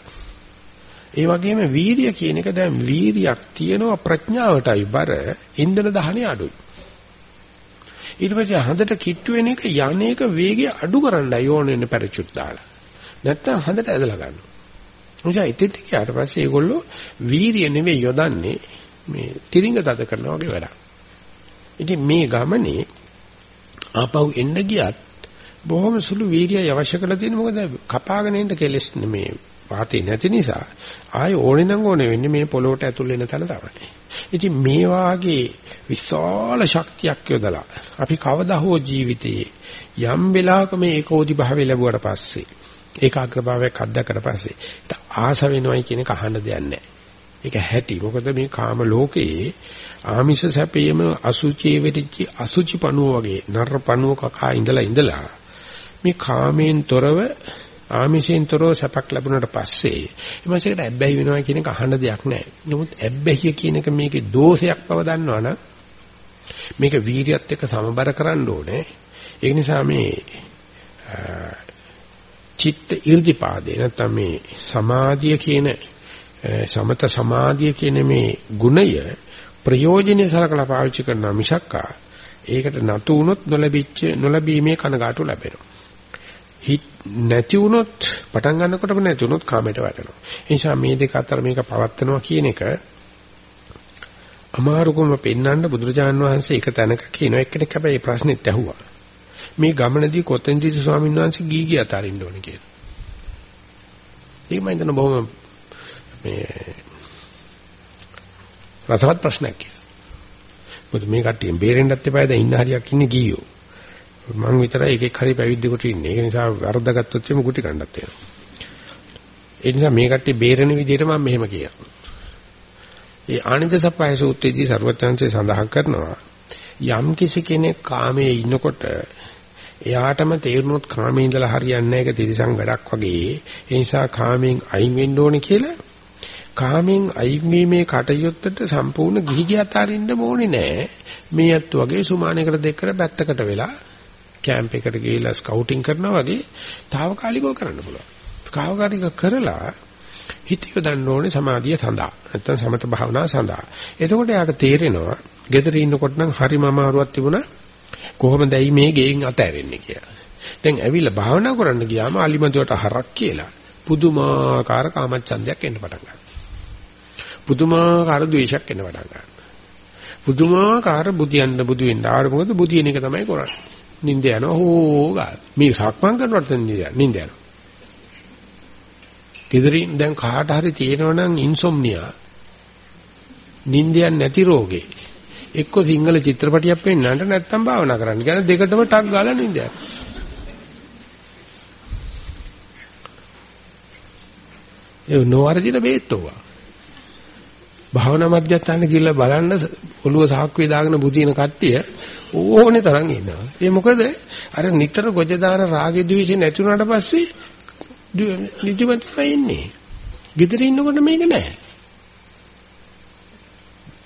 ඒ වගේම වීරිය කියන එක දැන් වීරියක් තියෙනවා ප්‍රඥාවටයි බර ඉන්ධන දහනේ අඩුයි. ඊට පස්සේ හඳට කිට්ටු වෙන එක යන්නේක වේගය අඩු කරන්නයි ඕනෙන්නේ පැරචුට් දාලා. නැත්තම් හඳට ඇදලා ගන්නවා. නිසා ඉතින් ඊට පස්සේ ඒගොල්ලෝ වීරිය නෙවෙයි යොදන්නේ මේ තිරිංග තද කරනවා වගේ වැඩක්. ඉතින් මේ ගමනේ ආපහු එන්න ගියත් බොහොම සුළු වීර්යය අවශ්‍ය කරලා තියෙන මොකද කපාගෙන එන්න කෙලස් මේ වාතේ නැති නිසා ආයේ ඕනේ නම් ඕනේ වෙන්නේ මේ පොළොවට ඇතුල් වෙන තැන තමයි. ඉතින් මේ වාගේ විශාල ශක්තියක් යොදලා අපි කවදා හෝ ජීවිතයේ යම් වෙලාවක මේ ඒකෝදි භාවය ලැබුවට පස්සේ ඒකාග්‍රභාවයක් අත්දැකලා පස්සේ ඒක ආස වෙනවයි කියන එක අහන්න දෙයක් නැහැ. ඒක හැටි. මොකද මේ කාම ලෝකයේ ආමිෂ සැපේම අසුචි වෙටිච්ච අසුචි පණුව වගේ නර පණුව කකා ඉඳලා ඉඳලා මේ කාමයෙන් තොරව ආමිෂයෙන් තොරව සැපක් ලැබුණාට පස්සේ එමසෙකට ඇබ්බැහි වෙනවා කියන එක අහන්න දෙයක් නැහැ. නමුත් ඇබ්බැහිය කියන එක මේකේ දෝෂයක් බව දන්නවනම් මේක වීරියත් එක්ක සමබර කරන්න ඕනේ. ඒ නිසා මේ චිත්ත irdipaade නැත්නම් මේ සමාධිය කියන සමත සමාධිය කියන මේ ගුණය ප්‍රයෝජනෙ සලකලා පාවිච්චි කරන මිසක්කා ඒකට නතු වුණොත් නොලැබිච්ච නොලැබීමේ කනගාටු ලැබෙනවා. හිත නැති වුණොත් පටන් ගන්නකොටම නැති වුණොත් කාමයට වැටෙනවා. ඒ නිසා මේ දෙක අතර මේක පවත්නවා කියන එක අමාරුකම පෙන්වන්න බුදුරජාණන් වහන්සේ එක තැනක කියන එක්කෙනෙක් හැබැයි ප්‍රශ්නෙත් ඇහුවා. මේ ගමනදී කොතෙන්දීද ස්වාමීන් වහන්සේ ගී ගිය අතරින්න ඕනේ කියලා. ඒක මම හිතන බොහොම මේ රසවත් ප්‍රශ්නයක් කියලා. මොකද මේ කට්ටියෙන් බේරෙන්නත් එපා දැන් ඉන්න හරියක් ඉන්නේ ගියෝ. මං විතරයි එකෙක් හරි පැවිද්දෙකුට ඉන්නේ. ඒ නිසා වරදගත්තොත් එimhe ගුටි කණ්ඩත් වෙනවා. ඒ නිසා මේ කට්ටිය බේරෙන විදිහට මම මෙහෙම කියනවා. ඒ ආනන්ද සප්පයි සූත්‍රයේදී ਸਰවඥාන්සේ සඳහන් කරනවා යම් කිසි කෙනෙක් කාමයේ ඉන්නකොට එයාටම තේරුනොත් කාමයේ ඉඳලා හරියන්නේ නැහැ ඒක තිරසං වැඩක් වගේ. ඒ නිසා කාමයෙන් අයින් වෙන්න ඕනේ කියලා කාමෙන් අයින් වීමේ කටයුත්තට සම්පූර්ණ ගිහි ගියත් අරින්න ඕනේ නෑ. මේ අත් වගේ සුමානයකට දෙකකට පැත්තකට වෙලා කැම්ප් එකට ගිහිල්ලා ස්කවුටින් කරනවා වගේ తాවකාලිකව කරන්න පුළුවන්. తాවකාලික කරලා හිත යොදන්න ඕනේ සමාධිය සඳහා. නැත්තම් සමත භාවනාව සඳහා. එතකොට යාට තේරෙනවා gedare ඉන්නකොට නම් හරිම අමාරුවක් තිබුණා. කොහොමදයි මේ ගෙයින් අතෑරෙන්නේ කියලා. දැන් ඇවිල්ලා භාවනා කරන්න ගියාම අලිමන්තුවට හරක් කියලා පුදුමාකාර කාමච්ඡන්දයක් එන්න පටන් ගන්නවා. පුදුමාකාර ද්වේෂයක් එන්න පටන් ගන්නවා. පුදුමාකාර බුදියන්න බුදු වෙන්න ආර මොකද බුදියන එක තමයි කරන්නේ. නිින්ද යනවා හෝගා. මේ සක්මන් කරනකොට නිින්ද යනවා. gedirin දැන් කාට හරි තියෙනවනම් ඉන්සොම්නියා නිින්දයක් නැති රෝගේ එක්ක සිංහල චිත්‍රපටියක් පෙන්වන්නට නැත්තම් භාවනා කරන්න. කියන්නේ දෙකටම ටක් ගාලා නින්ද යනවා. ඒ නොවරදින බේත්තෝවා. භාවනා මධ්‍යස්ථාන ගිහිල්ලා බලන්න ඔළුව සාක්කුවේ දාගෙන බුදින කට්ටිය ඕනේ තරම් ඉන්නවා. ඒ මොකද අර නිතර ගොජ දාන රාගෙ ද්වේෂේ නැති වුණාට පස්සේ නිදිමතයි ඉන්නේ. ගෙදර ඉන්නකොට මේක නැහැ.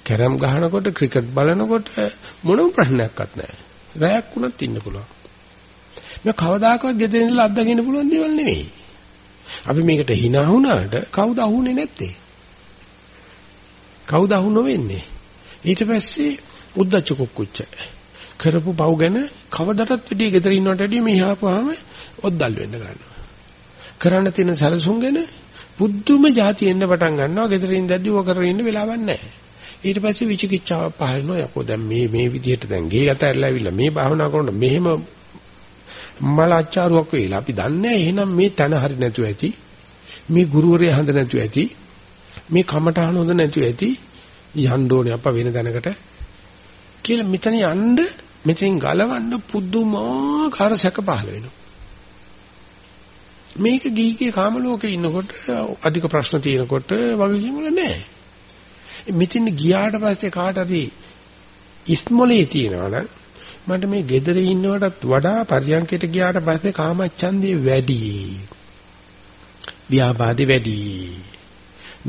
කැරම් ගහනකොට ක්‍රිකට් බලනකොට මොනම ප්‍රශ්නයක්වත් නැහැ. රැයක් වුණත් ඉන්න පුළුවන්. මේ කවදාකවත් ගෙදර ඉඳලා අත්දකින්න පුළුවන් දේවල් නෙවෙයි. අපි මේකට hina වුණාට කවුද අහුනේ නැත්තේ? කවුද අහු නොවෙන්නේ? ඊට පස්සේ උද්දච්ච කුක්කුච්ච කරපු පව් ගැන කවදටත් වැඩි ගෙදර ඉන්නවට වැඩිය මෙහාපුවාම ඔද්දල් වෙන්න ගන්නවා. කරන්න තියෙන සැලසුම් ගැන බුද්ධුම જાති එන්න පටන් ගන්නවා. ගෙදර ඉඳද්දි ඔය කරගෙන ඉන්න වෙලාවක් නැහැ. ඊට පස්සේ විචිකිච්ඡාව පහළ වෙනවා යකෝ දැන් මේ මේ විදිහට දැන් ගේ අතහැරලා ඇවිල්ලා මේ භාවනා කරනකොට මෙහෙම මල අච්චාරුවක් වෙලා අපි දන්නේ එහෙනම් මේ තන හරි නැතුව ඇති මේ ගුරුවරයා හඳ නැතුව ඇති මේ කමටහන හොඳ නැතුව ඇති යන්න ඕනේ අප වෙන දැනකට කියලා මෙතන යන්න මෙතෙන් ගලවන්න පුදුමාකාර සැක පහළ වෙනවා මේක ගීකේ කාම ලෝකේ ඉන්නකොට අධික ප්‍රශ්න තියෙනකොට වගකීම් වල නැහැ. මෙතන ගියාට පස්සේ කාට හරි ඉස්මොලේ තියෙනවනම් මට මේ gedare ඉන්නවටත් වඩා පරියන්කයට ගියාට පස්සේ කාමච්ඡන්දේ වැඩි. ව්‍යාපාදේ වැඩි.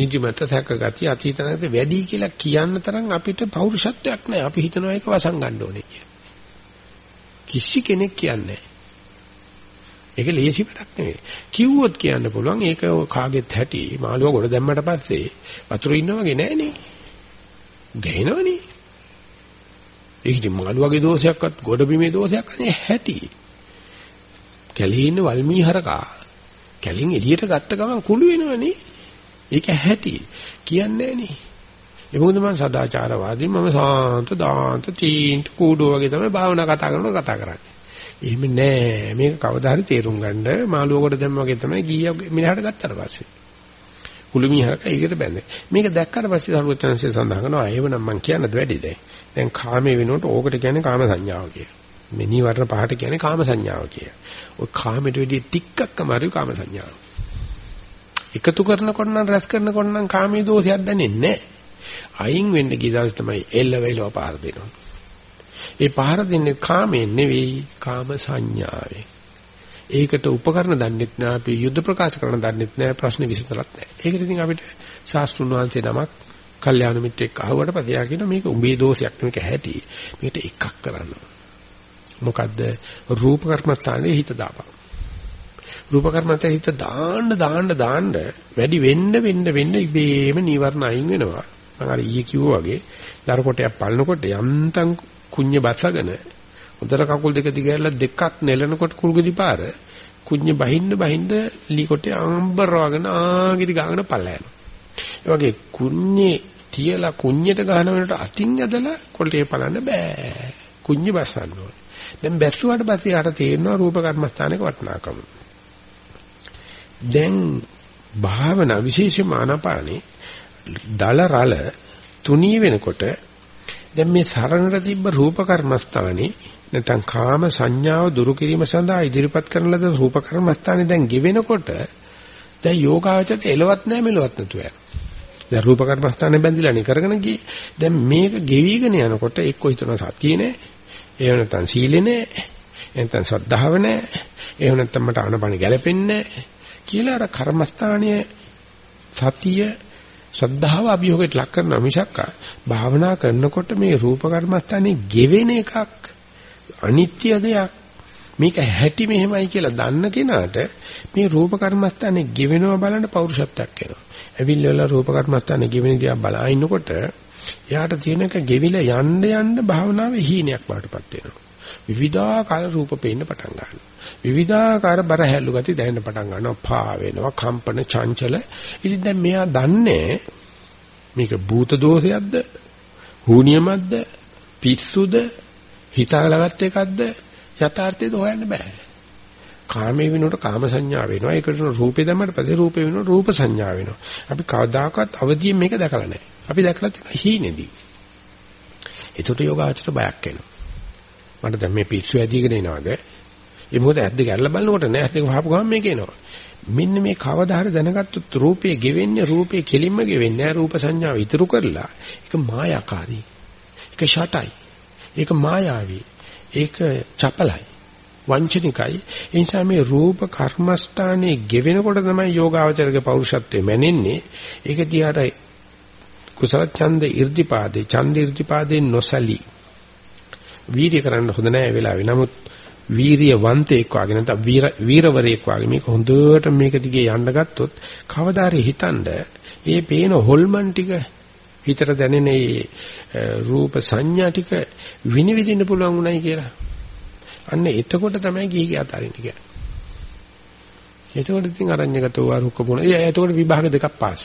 නිදිමත සැකගතිය අතීතනකට වැඩි කියලා කියන්න තරම් අපිට පෞරුෂත්වයක් නැහැ. අපි හිතනවා ඒක වසන් ගන්න ඕනේ කියලා. කිසි කෙනෙක් කියන්නේ ඒක ලේසි වැඩක් නෙවෙයි. කිව්වොත් කියන්න පුළුවන් ඒක කාගෙත් හැටි මාළුව ගොඩ දැම්මට පස්සේ වතුර ඉන්න වගේ නෑනේ. ගහිනවනේ. ඒක ඉතින් මාළුවගේ දෝෂයක්වත් ගොඩ බිමේ දෝෂයක් නෙවෙයි හැටි. කැලේ ඉන්න වල්මී හරකා කැලින් එළියට ගත්ත ගමන් කුළු වෙනවනේ. ඒක හැටි කියන්නේ නෑනේ. ඒ මොකද මම සදාචාරවාදී මම සාන්ත දාන්ත තීන්ත කූඩෝ වගේ තමයි භාවනා කතා කරනකොට කතා කරන්නේ. එහෙම නෑ මේක කවදා හරි තේරුම් ගන්න මාළුවකට දැම්ම වගේ තමයි ගිය මිනිහට ගත්තට පස්සේ. කුළුමිහරක ඒකට බැඳේ. මේක දැක්කට පස්සේ සරුවචනසේ සඳහන් කරනවා ඒව නම් මං කියන්නද වැඩි දැන්. දැන් කාමයේ වෙනකොට ඕකට කියන්නේ කාම සංඥාව කියලා. මේ නීවරණ පහට කියන්නේ කාම සංඥාව කියලා. ඔය කාමයට වෙදී ටිකක් අමාරුයි කාම සංඥාව. එකතු කරනකොට නම් රැස් කරනකොට නම් කාමී දෝෂයක් දැනෙන්නේ නැහැ. අයින් වෙන්න ගිය දවස් තමයි එල්ල වෙලව පාර දෙනවා. ඒ පහර දෙන්නේ කාමයෙන් නෙවෙයි කාම සංඥාවෙන්. ඒකට උපකරණ දන්නෙත් නෑ අපි යුද්ධ ප්‍රකාශ කරන දන්නෙත් නෑ ප්‍රශ්න විසඳලත් නෑ. ඒකට ඉතින් අපිට ශාස්ත්‍රුන් වහන්සේ නමක් කල්යාණ මිත්‍රෙක් අහුවට පස්සේ යා කියන මේක උඹේ දෝෂයක් මේක හැටි. මේකට එකක් කරන්න. මොකද්ද? රූප කර්මස්ථානයේ හිත දාපන්. රූප කර්මස්ථානයේ හිත දාන්න දාන්න දාන්න වැඩි වෙන්න වෙන්න වෙන්න ඉබේම නීවරණ අයින් වෙනවා. මම අර ඊයේ කිව්වා වගේ දර කොටයක් පලනකොට යන්තම් කුඤ්ඤ බසගෙන උදර කකුල් දෙක දිගහැරලා දෙකක් නෙලනකොට කුල්ගුදි පාර කුඤ්ඤ බහින්න බහින්න ලී කොටේ ආම්බරවගෙන ආගිරි ගාගෙන පල්ලා යනවා. ඒ වගේ කුඤ්ඤේ තියලා කුඤ්ඤයට ගහන වෙනකොට අතින් ඇදලා කොල්ලේ පලන්න බෑ. කුඤ්ඤ බසන්න ඕනේ. දැන් බැස්සුවාට පස්සේ යාට තේරෙනවා රූප කර්මස්ථානයක වටිනාකම. දැන් භාවනා විශේෂම ආනාපානේ දල රල තුනී වෙනකොට දැන් මේ සරණට තිබ්බ රූප කර්මස්ථානේ නැත්නම් කාම සංඥාව දුරු කිරීම සඳහා ඉදිරිපත් කරන ලද රූප කර්මස්ථානේ දැන් ගෙවෙනකොට දැන් යෝගාවචරයට එලවත් නැහැ මෙලවත් නැතුව යනවා. දැන් රූප කර්මස්ථානේ බැඳිලා නේ කරගෙන ගියේ. දැන් මේක ගෙවිගෙන යනකොට එක්ක හිතන සතිය නෑ. එහෙම නැත්නම් සීලෙ නෑ. නැත්නම් ශ්‍රද්ධාව නෑ. එහෙම නැත්නම් මට ආනපන ගැලපෙන්නේ නෑ. කියලා අර කර්මස්ථානීය සතිය ශ්‍රද්ධාව අභියෝගයට ලක් කරන මිසක් භාවනා කරනකොට මේ රූප කර්මස්ථානේ ගෙවෙන එකක් අනිත්‍ය දෙයක් මේක හැටි මෙහෙමයි කියලා දන්න කෙනාට මේ රූප කර්මස්ථානේ ගෙවෙනවා බලන්න පෞරුෂත්වයක් එනවා. ඇවිල්ලා රූප කර්මස්ථානේ ගෙවෙන දිහා බලා ඉන්නකොට එයාට තියෙනක ගෙවිලා යන්න යන්න භාවනාවේ හීනයක් වඩටපත් වෙනවා. විවිධාකාර රූප පේන්න පටන් ගන්නවා. විවිධාකාර බර හැලු ගති දැනෙන්න පටන් ගන්නවා. පා වෙනවා, කම්පන, චංචල. ඉතින් දැන් මෙයා දන්නේ මේක භූත දෝෂයක්ද? හුනියමක්ද? පිස්සුද? හිතාලගත් එකක්ද? යථාර්ථයද හොයන්න බෑ. කාමයේ වෙනකොට කාම සංඥා වෙනවා. ඒකට රූපේ දැම්මට පස්සේ රූපේ වෙනකොට රූප සංඥා වෙනවා. අපි කවදාකවත් අවදියෙන් මේක දැකලා නැහැ. අපි දැකලා තියෙන හීනේදී. ඒකට යෝගාචර බයක් එනවා. මට දැන් මේ පිස්සු ඇදීගෙන එනවාද? ඒ මොකද ඇද්ද ගැල්ලා බලනකොට නෑ ඇද්ද වහපු ගමන් මේක එනවා. මෙන්න මේ කවදා හරි දැනගත්තොත් රූපේ ගෙවෙන්නේ රූපේ කෙලින්ම ගෙවෙන්නේ නෑ රූප සංඥාව ඉතුරු කරලා. ඒක මායාකාරී. ඒක ෂටයි. ඒක මායාවී. ඒක චපලයි. වංචනිකයි. ඒ නිසා මේ රූප කර්මස්ථානයේ ගෙවෙනකොට තමයි යෝගාවචරගේ පෞරුෂත්වය මැනෙන්නේ. ඒක දිහාට කුසල ඡන්ද irdipaade ඡන්ද irdipaade නොසලී වීර්ය කරන්න හොඳ නෑ වෙලාවේ. නමුත් වීරියවන්තයෙක් වගේ නැත්නම් වීර වීරවරයෙක් වගේ මේක හොඳට මේක දිගේ යන්න ගත්තොත් කවදාරි හිතනද ඒ පේන හොල්මන් ටික හිතට දැනෙන ඒ රූප සංඥා ටික විනිවිදින්න පුළුවන් උනායි කියලා. අන්න එතකොට තමයි ගිහි අතාරින්න කියන්නේ. එතකොට ඉතින් අරඤ්‍යගතව රුක්ක පුණ. ඒ එතකොට විභාග දෙකක් පාස්.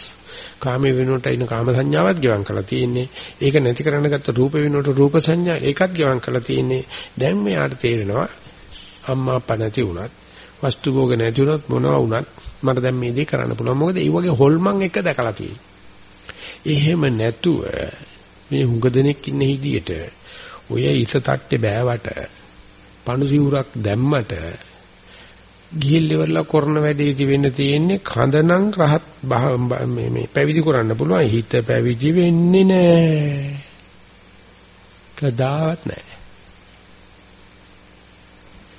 කාමයේ වෙනුවට ඉන්න කාම සංඥාවත් ගෙවම් කරලා තියෙන්නේ. ඒක නැති කරන්න ගත්ත රූප වෙනුවට රූප සංඥා ඒකත් ගෙවම් කරලා තියෙන්නේ. දැන් මෙයාට තේරෙනවා අම්මා අප්පා නැති වුණත් වස්තු භෝග නැති වුණත් මොනවා වුණත් මට දැන් මේ දේ කරන්න පුළුවන්. මොකද ඒ වගේ හොල්මන් එක දැකලා තියෙන්නේ. එහෙම නැතුව මේ හුඟ දෙනෙක් ඉන්න හිදියට ඔය ඉස තට්ටේ බෑවට පණු සිවුරක් දැම්මට ගිහිල් ඉවරලා කරන වැඩේදී වෙන්න තියෙන්නේ කඳනම් රහත් මේ මේ පැවිදි කරන්න පුළුවන් හිත පැවිදි වෙන්නේ නැහැ. කදාවත් නැහැ.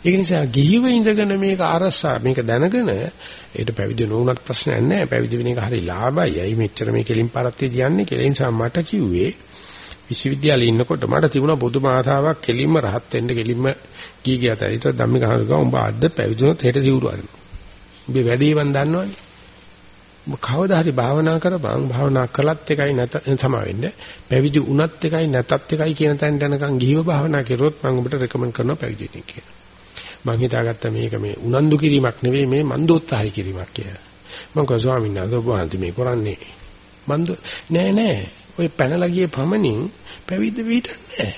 ඒක නිසා ගිහිව ඉඳගෙන මේක අරසා මේක දැනගෙන ඒකට පැවිදි නොවුනත් ප්‍රශ්නයක් නැහැ. පැවිදි වෙන එක හරි ලාභයි. ඇයි මෙච්චර මේ කෙලින් පාරත්තේ දියන්නේ කියලා. ඒ නිසා මට කිව්වේ විශ්වවිද්‍යාලේ ඉන්නකොට මට තිබුණා බුදු මාතාවක් කෙලින්ම රහත් වෙන්න කෙලින්ම කී ගියත. ඒක ධම්මික හඳුකා උඹ අද්ද පැවිදුනොත් හෙට සිවුරු අරින්න. උඹේ වැඩේ වන් දන්නවනේ. උඹ කවදා හරි භාවනා කරපන් භාවනා කළත් එකයි නැත සමා වෙන්න. පැවිදි වුණත් එකයි නැතත් එකයි කියන තැනට යනකම් ගිහිව භාවනා කරොත් මම ඔබට රෙකමන්ඩ් කරනවා පැවිදි වෙන්න කියලා. මං හිතාගත්තා මේක මේ උනන්දු කිරීමක් නෙවෙයි මේ මන්දෝත්සාහය කිරීමක් කියලා. මං කිව්වා ස්වාමීන් වහන්සේ ඔබ වහන්සේ මේ කරන්නේ මන්ද නෑ නෑ ඔය පැනලා ගියේ පමණින් පැවිද්ද විහිටන්නේ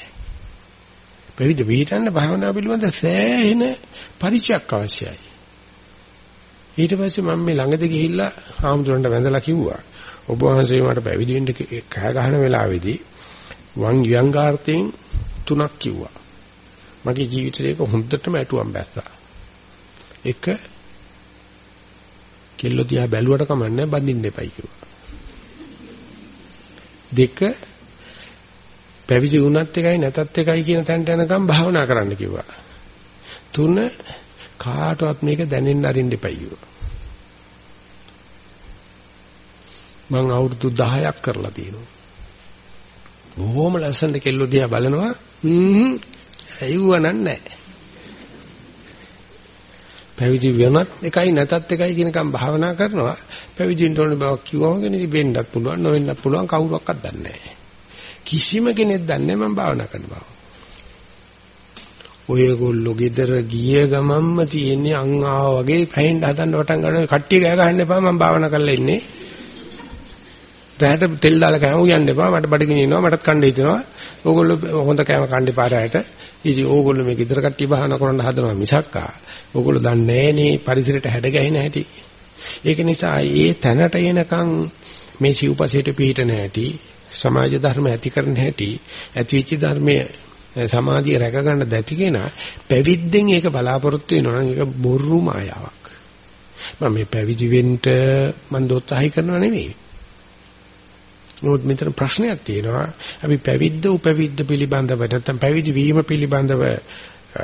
පැවිද්ද විහිටන්න භාවනා පිළිබඳ සෑහෙන පරිචයක් අවශ්‍යයි. ඊට පස්සේ මම මේ ළඟද ගිහිල්ලා ආමුදුරන්ට වැඳලා කිව්වා ඔබ වහන්සේ මට පැවිදි වෙන්න කෑ ගහන වෙලාවේදී වන් ව්‍යංගාර්ථයෙන් තුනක් කිව්වා. මගේ ජීවිතේක හොඳටම ඇටුවම් බැස්සා. එක කෙල්ල දිහා බැලුවට කමන්නේ බඳින්න එපයි කිව්වා. දෙක පැවිදි වුණත් එකයි නැතත් එකයි කියන තැනට යනකම් භාවනා කරන්න කිව්වා. තුන කාටවත් මේක දැනෙන්න අරින්න එපයි කිව්වා. මං අවුරුදු 10ක් කරලා තියෙනවා. බොහොම ලස්සනට කෙල්ලෝ දිහා බලනවා. හ්ම් ඇයුවනම් නැහැ. පැවිදි වෙනත් එකයි නැතත් එකයි කියනකම් භාවනා කරනවා. පැවිදිින්න ඕනේ බවක් කිව්වම කෙනෙක් වෙන්නත් පුළුවන් නොවෙන්නත් පුළුවන් කවුරක්වත් දන්නේ නැහැ. කිසිම කෙනෙක් දන්නේ මම භාවනා කරන බව. ඔයගොල්ලෝ ගෙදර ගිය ගමන්ම තියෙන්නේ අං ආව වගේ පැහෙන්න හදන්න වටන් ගන්න කට්ටිය ගෑ ගහන්න එපා මම භාවනා කරලා ඉන්නේ. රැට තෙල් දාලා කෑම උයන්න එපා මට බඩගිනි එනවා මටත් කන්න හිතෙනවා. ඕගොල්ලෝ හොඳ කෑම කන්න එපා රැට. ඉතින් ඕගොල්ලෝ මේ ගෙදර කට්ටිය භාවනා කරන්න හදනවා මිසක්කා. ඕගොල්ලෝ දන්නේ නැහනේ පරිසරයට හැඩ ගැහෙන හැටි. ඒක නිසා ඒ තැනට එනකන් මේ සිව්පසයට පිළිහිටන හැටි සමාජ ධර්ම ඇති කරන හැටි ඇතිවිච ධර්මයේ සමාධිය රැක ගන්න දැති කෙනා පැවිද්දෙන් ඒක බලාපොරොත්තු වෙනවා නම් ඒක බොරු මායාවක්. මම මේ පැවිදි වෙන්න මම දෝත්සාහය කරනව නෙවෙයි. නමුත් මෙතන ප්‍රශ්නයක් තියෙනවා. අපි පැවිද්ද උපවිද්ද පිළිබඳව නැත්නම් පැවිදි වීම පිළිබඳව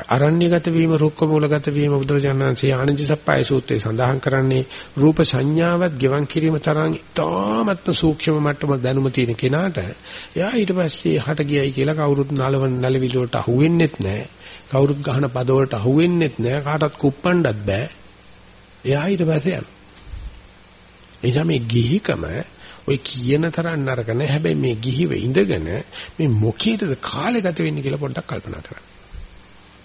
අරණ්‍යගත වීම රුක්ක මූලගත වීම බුදුරජාණන්සේ ආනන්ද සප්පයි සූත්‍රයේ සඳහන් කරන්නේ රූප සංඥාවත් ගෙවන් කිරීම තරම් ඉතාමත්ම සූක්ෂම මට්ටම දැනුම තියෙන කෙනාට එයා ඊට පස්සේ හට ගියයි කියලා කවුරුත් නලවන නැලවිලි වලට අහුවෙන්නෙත් නැහැ කවුරුත් ගහන පද වලට අහුවෙන්නෙත් නැහැ කාටවත් කුප්පණ්ඩත් බෑ. එයා ඊට පස්සේ යනවා. එනිසා මේ ගිහිකම ඔය කියන තරම් නරක නෑ හැබැයි මේ ගිහිව ඉඳගෙන මේ මොකීටද කාලය ගත වෙන්නේ කියලා පොඩ්ඩක් කල්පනා කරන්න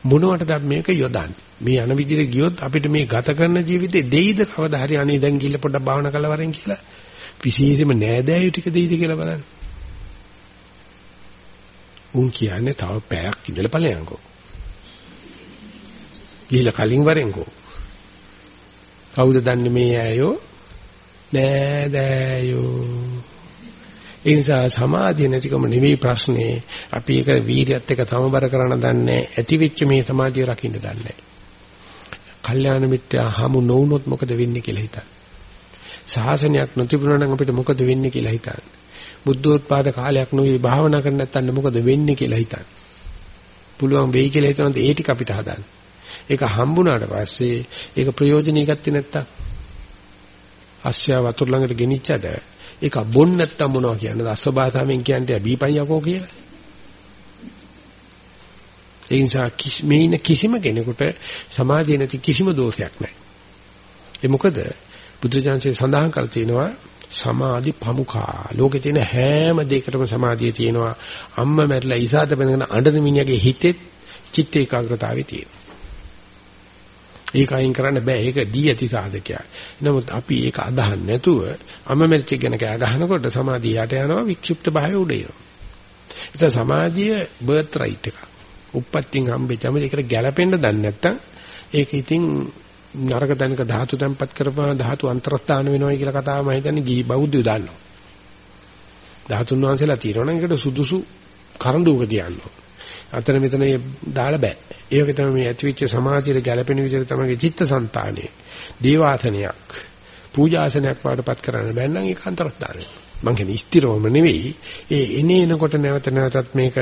මොනවටද මේක යොදන්නේ? මේ යන විදිහට ගියොත් අපිට මේ ගත කරන ජීවිතේ දෙයිද කවදා හරි අනේ දැන් ගිහලා පොඩ්ඩක් භාවනා කරලා වරෙන් කියලා. විශේෂයෙන්ම නෑදෑයෝ ටික දෙයිද කියලා බලන්න. උන් කියන්නේ තව පැයක් ඉඳලා ඵලයන්කෝ. ගිහලා කලින් වරෙන්කෝ. කවුද දන්නේ මේ අයෝ? නෑදෑයෝ. ඒ නිසා සමාධිය නැතිකම නෙවෙයි ප්‍රශ්නේ. අපි ඒක වීර්යයත් එක්ක සමබර කරන්න දන්නේ ඇති වෙච්ච මේ සමාධිය රකින්න දන්නේ කල්යාණ මිත්‍යා හමු නොවුනොත් මොකද වෙන්නේ කියලා හිතන්න. ශාසනයක් නොතිබුණා නම් අපිට මොකද වෙන්නේ කියලා හිතන්න. බුද්ධෝත්පාද කාලයක් නොවේ භාවනා කරන්න නැත්නම් මොකද වෙන්නේ කියලා හිතන්න. පුළුවන් වෙයි කියලා හිතනොත් ඒ ටික අපිට හදන්න. ඒක හම්බුණාට පස්සේ ඒක ප්‍රයෝජනෙයි ගත්තේ නැත්තම් අස්යා වතුර ළඟට ගෙනිච්චට ඒක බොන්න නැත්තම් මොනවා කියන්නද? අස්වභාසාවෙන් කියන්නේ බීපන් යකෝ කියලා. ඒ නිසා මේ ඉන්න කිසිම කෙනෙකුට සමාධිය නැති කිසිම දෝෂයක් නැහැ. ඒ මොකද බුදුජානකේ සඳහන් කර තියෙනවා සමාධි ප්‍රමුඛා. ලෝකේ තියෙන හැම දෙයකටම සමාධිය තියෙනවා. අම්මා මැරිලා ඉසాత බඳගෙන අඬන මිනිහගේ හිතෙත් චිත්ත ඒකාග්‍රතාවය තියෙනවා. ඒක අයින් කරන්න බෑ. ඒක දී ඇති සාධකයක්. නමුත් අපි ඒක අදහන්න නැතුව අමමෙල්ච ගැන කෑ ගහනකොට සමාධිය යට යනවා වික්ෂිප්ත භාවය උඩ එනවා. ඒක සමාධිය බර්ත් රයිට් එක. උප්පත්තියෙන් හම්බෙච්චම ඒකට ගැළපෙන්න දන්නේ නැත්තම් ඒක ඉතින් නරක දැනක ධාතු තැම්පත් කරපුවා ධාතු අන්තරස්ථාන වෙනවා කියලා කතාව මම හිතන්නේ ගිහි බෞද්ධයෝ දන්නවා. ධාතුන් වහන්සේලා තියෙනවනම් ඒකට සුදුසු කරඬුවක තියන්න අතන මෙතන දාලා බෑ. ඒ වගේ තමයි මේ ඇතිවිච්ච සමාධියට ගැළපෙන විදිහට තමයි චිත්තසංතානෙ. දේවාසනයක්. පූජාසනයක් වඩපත් කරන්න බැන්නම් ඒක අන්තරස්ථානය. මං කියන්නේ ස්ථිරවම නෙවෙයි. ඒ එනේ එනකොට නැවත නැවතත් මේක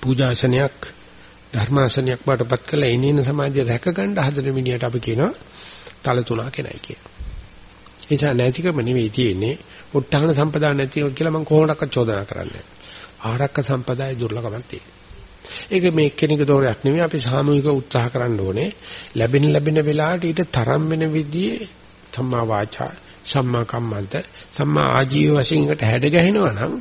පූජාසනයක් ධර්මාසනයක් වඩපත් කළා එනේන සමාධිය රැකගන්න හදන මිනිහට අපි කියනවා තල තුනක් කෙනයි කියලා. ඒ නිසා නැතිකම නෙවෙයි තියෙන්නේ උත්හාන සම්පදා නැතිව කියලා මම කොහොමඩක්වත් චෝදනා කරන්නේ. ආරක්ක සම්පදාය දුර්ලභමක් තියෙනවා. ඒක මේ එක්කෙනෙක් දෝරයක් නෙවෙයි අපි සාමූහික උත්සාහ කරන්න ඕනේ. ලැබෙන ලැබෙන වෙලාවට ඊට තරම් වෙන විදිහේ සම්මා වාචා සම්මා කම්මන්ත සම්මා ආජීව වශයෙන් එකට හැඩ ගැහෙනවා නම්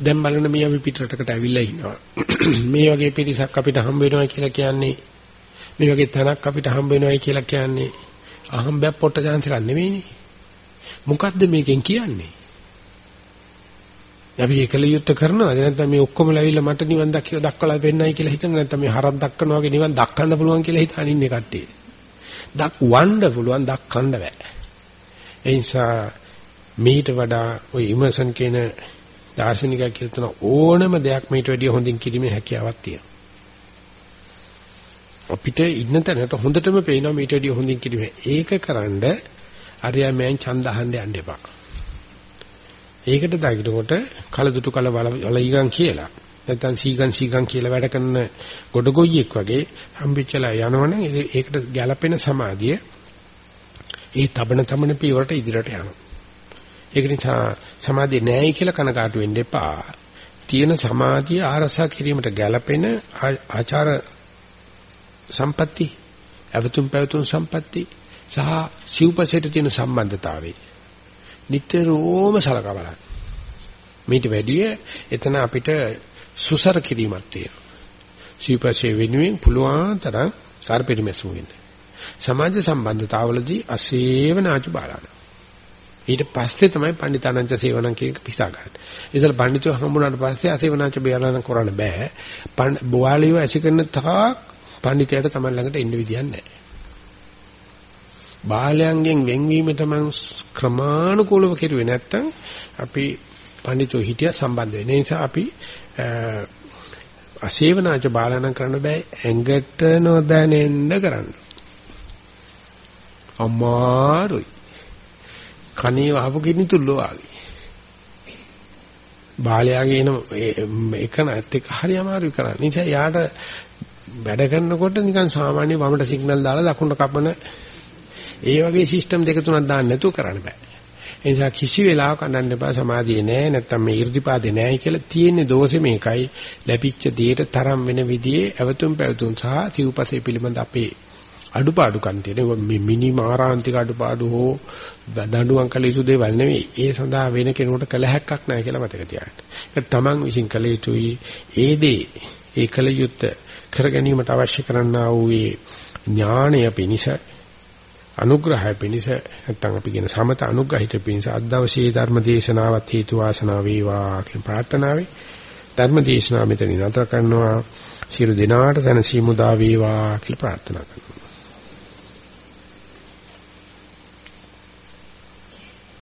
දැන් බලන්න මේ අපි පිටරටකට ඇවිල්ලා ඉන්නවා. (clears throat) මේ වගේ පිරිසක් අපිට හම්බ වෙනවා කියලා කියන්නේ මේ වගේ තැනක් අපිට හම්බ වෙනවායි කියලා කියන්නේ අහම්බයක් පොට්ට chance එකක් නෙවෙයිනේ. මොකද්ද මේකෙන් කියන්නේ? අපි ඒකල යුත් කරනවාද නැත්නම් මේ ඔක්කොම ලැබිලා මට නිවන් දක්ිය දක්වලා වෙන්නයි කියලා හිතන නැත්නම් මේ හරක් දක්කනවා වගේ නිවන් දක්කන්න පුළුවන් කියලා හිතාන ඉන්නේ කට්ටිය. දක්වන්න පුළුවන් දක්කන්න බෑ. ඒ නිසා මීට වඩා ওই ඉමර්සන් කියන දාර්ශනිකයා කියලා තන ඕනම දෙයක් මීට වැඩිය හොඳින් කිරීමේ හැකියාවක් තියෙනවා. අපිට ඉන්න තැනට හොඳටම පේනවා මීට වැඩිය හොඳින් කිරීමේ. ඒක කරන්ඩ අරියා මෑන් ඡන්ද අහන්න යන්න එපා. ඒකට දකින්නකොට කලදුටු කල වලයිගන් කියලා නැත්නම් සීගන් සීගන් කියලා වැඩ කරන ගොඩගොයියෙක් වගේ හම්බෙච්චලා යනවනම් ඒකට ගැළපෙන සමාධිය ඒ තබන තමන පියවරට ඉදිරියට යනවා. ඒක නිසා සමාධිය නැහැයි කියලා කනකාටු වෙන්න එපා. තියෙන සමාධිය ආරසා කිරීමට ගැළපෙන ආචාර සම්පatti, අවතුම් පැවතුම් සම්පatti සහ සිව්පසයට තියෙන සම්බන්ධතාවය නිතරම සලකා බලන්න. මේට වැඩිය එතන අපිට සුසර කිරීමක් තියෙනවා. සිව්පසේ වෙනුවෙන් පුළුවන් තරම් කාර්පෙරිමැසු වෙන්න. සමාජ සම්බන්ධතාවලදී අසේවනාච බාලන. ඊට පස්සේ තමයි පණ්ඩිතානංච සේවනං කියන එක පිසා ගන්න. ඉතින් පණ්ඩිතව හම්බුනාට පස්සේ අසේවනාච බාලන කරන්න බෑ. බෝවාලියෝ ඇසිකරන තාක් පණ්ඩිතයාට තමයි ළඟට එන්න විදියක් නැහැ. බාලයන්ගෙන් වෙන්වීම තමයි ක්‍රමානුකූලව කෙරුවේ නැත්තම් අපි පඬිතෝ හිටිය සම්බන්ධ වෙන නිසා අපි අසේවනාච බාලන කරන්න බෑ ඇඟට නොදැනෙන්න කරන්න. අමාරුයි. කණේ වහපු කිනි තුල්ලෝ ආගේ. බාලයාගේ එන එක නැත් එක හරි අමාරුයි කරන්නේ. නිසා යාට වැඩ කරනකොට නිකන් සාමාන්‍ය වමට සිග්නල් දාලා දකුණට කපන ඒ වගේ සිස්ටම් දෙක තුනක් දාන්න නැතුව කරන්න බෑ. ඒ නිසා කිසි වෙලාවක අනන්න එපා සමාධිය නෑ නැත්තම් මේ 이르දිපාදේ නෑ කියලා තියෙන්නේ දෝෂෙ මේකයි. ලැබිච්ච දෙයට තරම් වෙන විදිහේ අවතුම් පැවතුම් සහ සිව්පසේ පිළිබඳ අපේ අඩුපාඩුකම් තියෙන මේ මිනි මාරාන්තික අඩුපාඩු හෝ දඬුවම් කළ යුතු දේවල් නෙවෙයි. ඒ සඳහා වෙන කෙනෙකුට කළ හැක්කක් නැහැ කියලා මතක තියාගන්න. ඒක තමන් විසින් කළ යුතුයි. ඒ දේ ඒ කළ යුත්ත කර ගැනීමට අවශ්‍ය කරන්නා වූ ඥාණය පිණිස අනුග්‍රහය පිණිස නැත්නම් අපි කියන සමත අනුග්‍රහිත පිණිස අද දවසේ ධර්ම දේශනාවත් හේතු වාසනා වේවා කියන ප්‍රාර්ථනාවයි ධර්ම දේශනාව මෙතනින් නතර කරනවා. සියලු දෙනාට සැනසීම උදා වේවා කියලා ප්‍රාර්ථනා කරනවා.